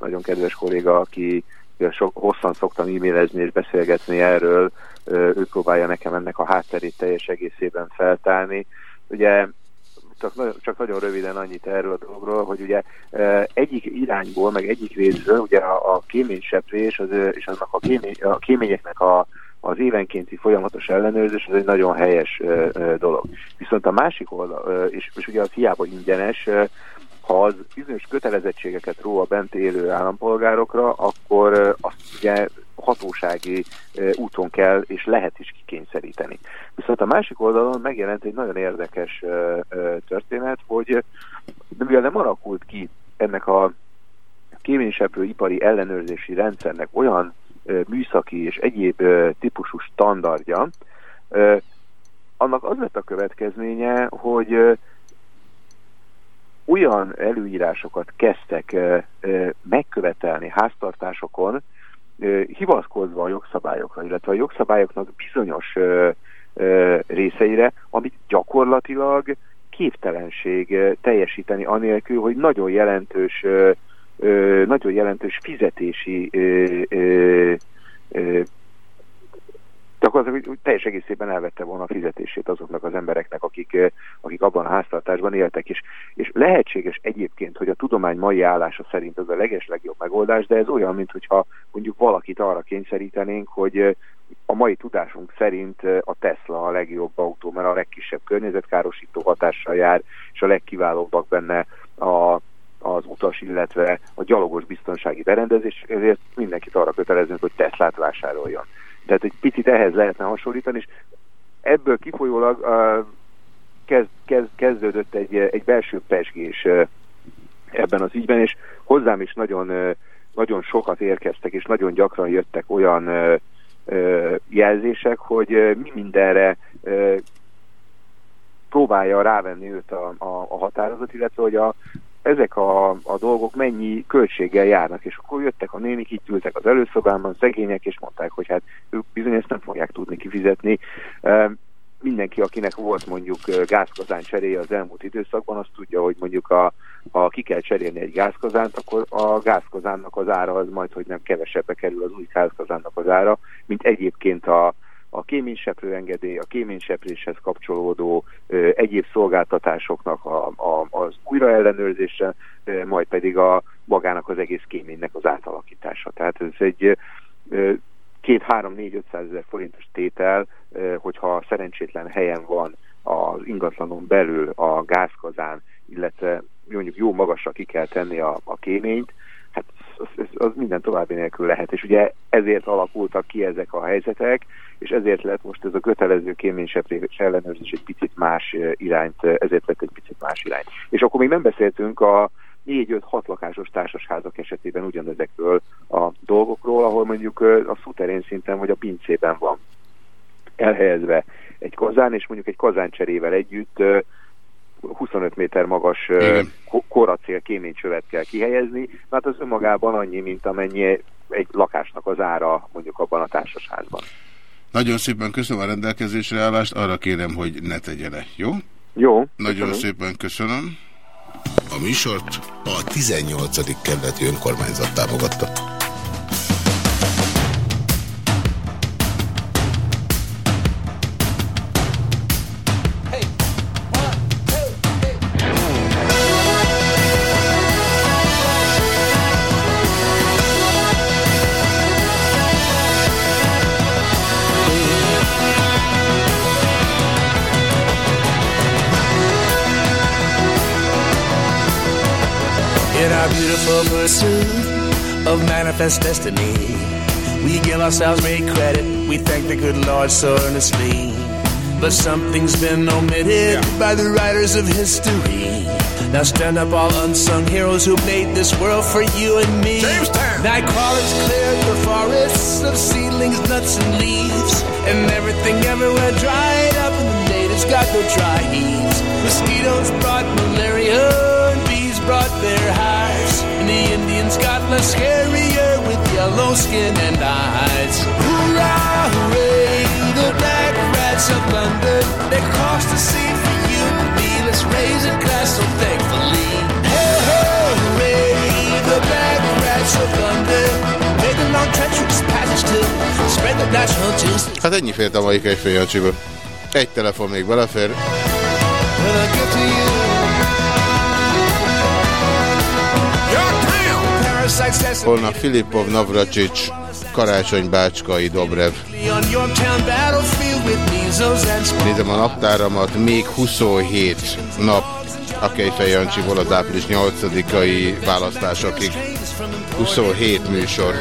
nagyon kedves kolléga, aki sok, hosszan szoktam e-mailezni és beszélgetni erről, ő próbálja nekem ennek a hátterét teljes egészében feltárni. Ugye csak, csak nagyon röviden annyit erről a dologról, hogy ugye egyik irányból, meg egyik részről ugye a, a kéményseprés az, és annak a, kémény, a kéményeknek a, az évenkénti folyamatos ellenőrzés az egy nagyon helyes dolog. Viszont a másik oldal, és, és ugye az hiába ingyenes, ha az bizonyos kötelezettségeket ró a bent élő állampolgárokra, akkor azt ugye hatósági úton kell és lehet is kikényszeríteni. Viszont a másik oldalon megjelent egy nagyon érdekes történet, hogy mivel nem alakult ki ennek a kéményseprő ipari ellenőrzési rendszernek olyan műszaki és egyéb típusú standardja, annak az lett a következménye, hogy olyan előírásokat kezdtek megkövetelni háztartásokon, hivatkozva a jogszabályokra, illetve a jogszabályoknak bizonyos részeire, amit gyakorlatilag képtelenség teljesíteni anélkül, hogy nagyon jelentős nagyon jelentős fizetési akkor az, hogy teljes egészében elvette volna a fizetését azoknak az embereknek, akik, akik abban a háztartásban éltek. És, és lehetséges egyébként, hogy a tudomány mai állása szerint az a leges legjobb megoldás, de ez olyan, mint hogyha mondjuk valakit arra kényszerítenénk, hogy a mai tudásunk szerint a Tesla a legjobb autó, mert a legkisebb környezetkárosító hatással jár, és a legkiválóbbak benne a az utas, illetve a gyalogos biztonsági berendezés, ezért mindenkit arra kötelezünk, hogy Teslát vásároljon. Tehát egy picit ehhez lehetne hasonlítani, és ebből kifolyólag uh, kezd, kezd, kezdődött egy, egy belső pesgés uh, ebben az ügyben, és hozzám is nagyon, uh, nagyon sokat érkeztek, és nagyon gyakran jöttek olyan uh, jelzések, hogy uh, mi mindenre uh, próbálja rávenni őt a, a, a határozat, illetve hogy a, ezek a, a dolgok mennyi költséggel járnak, és akkor jöttek a nénik, itt ültek az előszobában, szegények, és mondták, hogy hát ők bizony ezt nem fogják tudni kifizetni. Mindenki, akinek volt mondjuk gázkazán cseréje az elmúlt időszakban, azt tudja, hogy mondjuk a, ha ki kell cserélni egy gázkazánt, akkor a gázkazánnak az ára az majd, hogy nem kevesebbe kerül az új gázkazánnak az ára, mint egyébként a, a kéményseprő engedély, a kéménysepréshez kapcsolódó ö, egyéb szolgáltatásoknak a, a, az újraellenőrzése, ö, majd pedig a magának az egész kéménynek az átalakítása. Tehát ez egy két, három, négy, 500 ezer forintos tétel, ö, hogyha szerencsétlen helyen van az ingatlanon belül a gázkazán, illetve mondjuk jó magasra ki kell tenni a, a kéményt, hát az, az, az minden további nélkül lehet. És ugye ezért alakultak ki ezek a helyzetek, és ezért lett most ez a kötelező kéményseprés ellenőrzés egy picit más irányt, ezért lett egy picit más irány. És akkor még nem beszéltünk a 4-5-6 lakásos társasházak esetében ugyanezekről a dolgokról, ahol mondjuk a szuterén szinten vagy a pincében van elhelyezve egy kazán, és mondjuk egy kazáncserével együtt 25 méter magas Igen. koracél kéménycsövet kell kihelyezni, mert az önmagában annyi, mint amennyi egy lakásnak az ára mondjuk abban a társasházban. Nagyon szépen köszönöm a rendelkezésre állást, arra kérem, hogy ne tegye le, jó? Jó. Nagyon köszönöm. szépen köszönöm. A műsort a 18. kerületi önkormányzat támogatta. Pursuit of manifest destiny, we give ourselves great credit. We thank the good Lord so earnestly. But something's been omitted by the writers of history. Now stand up, all unsung heroes who made this world for you and me. Nightcrawlers it's cleared the forests of seedlings, nuts, and leaves. And everything everywhere dried up, and the natives got no dry heaves. Mosquitoes brought malaria, and bees brought their hives. The Indians got less scarier with yellow skin and eyes. Hurrah, hooray, the black rats of London. They crossed the sea for you and me. Let's raise a glass so thankfully. Hey, hey, hooray, the black rats of London. Made the long treacherous passage to spread the national juice. Hát ennyi fért a mai kejféjancsiba. Egy telefon még belefér. Holnap Filipov, Navracsics, Karácsony, Bácskai, Dobrev. Nézem a naptáramat, még 27 nap a Kejfej Jancsiból az április 8-ai választásokig. 27 műsor.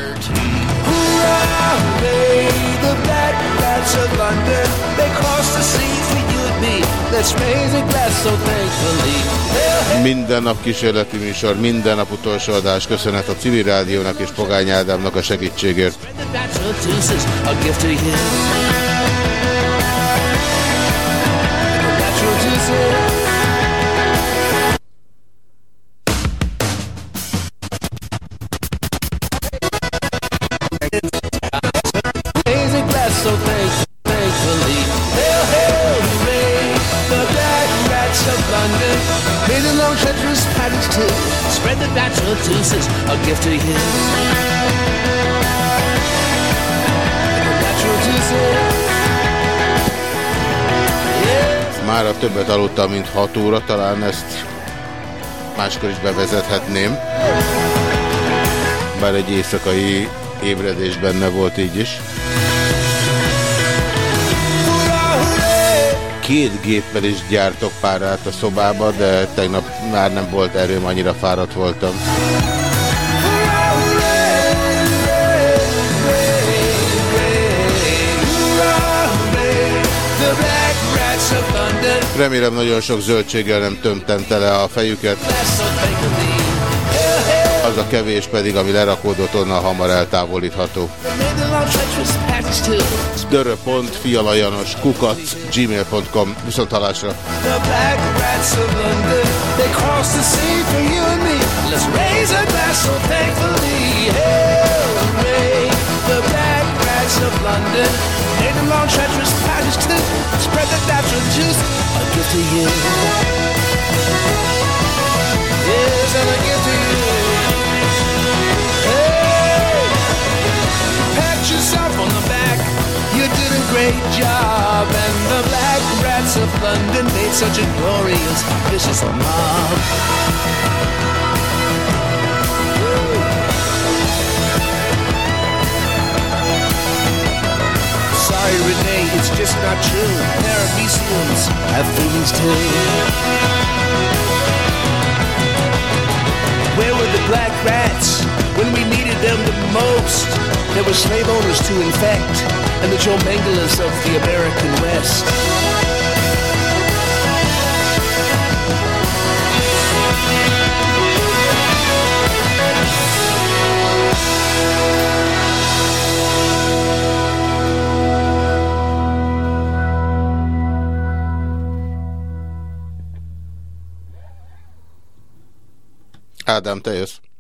Sea Minden nap kísérleti műsor, minden nap utolsó adás. Köszönet a civil rádiónak és Pogány Ádámnak a segítségért. Többet aludtam, mint 6 óra, talán ezt máskor is bevezethetném. Bár egy éjszakai ébredés benne volt így is. Két géppel is gyártok párát a szobába, de tegnap már nem volt erőm, annyira fáradt voltam. Remélem nagyon sok zöldséggel nem tömtem tele a fejüket. Az a kevés pedig, ami lerakódott onnan hamar eltávolítható. The dörö.fialajanos kukac gmail.com Viszont halásra! The black rats of London, the! The made a long treacherous passage to spread the natural juice. A gift to you. Yes, and a gift to you. Hey! Pat yourself on the back. You did a great job, and the black rats of London made such a glorious, vicious mob. Sorry, Renee, it's just not true. Parameciums have feelings too. Where were the black rats when we needed them the most? There were slave owners to infect, and the Joe Mengelas of the American West. Ádám, te jössz.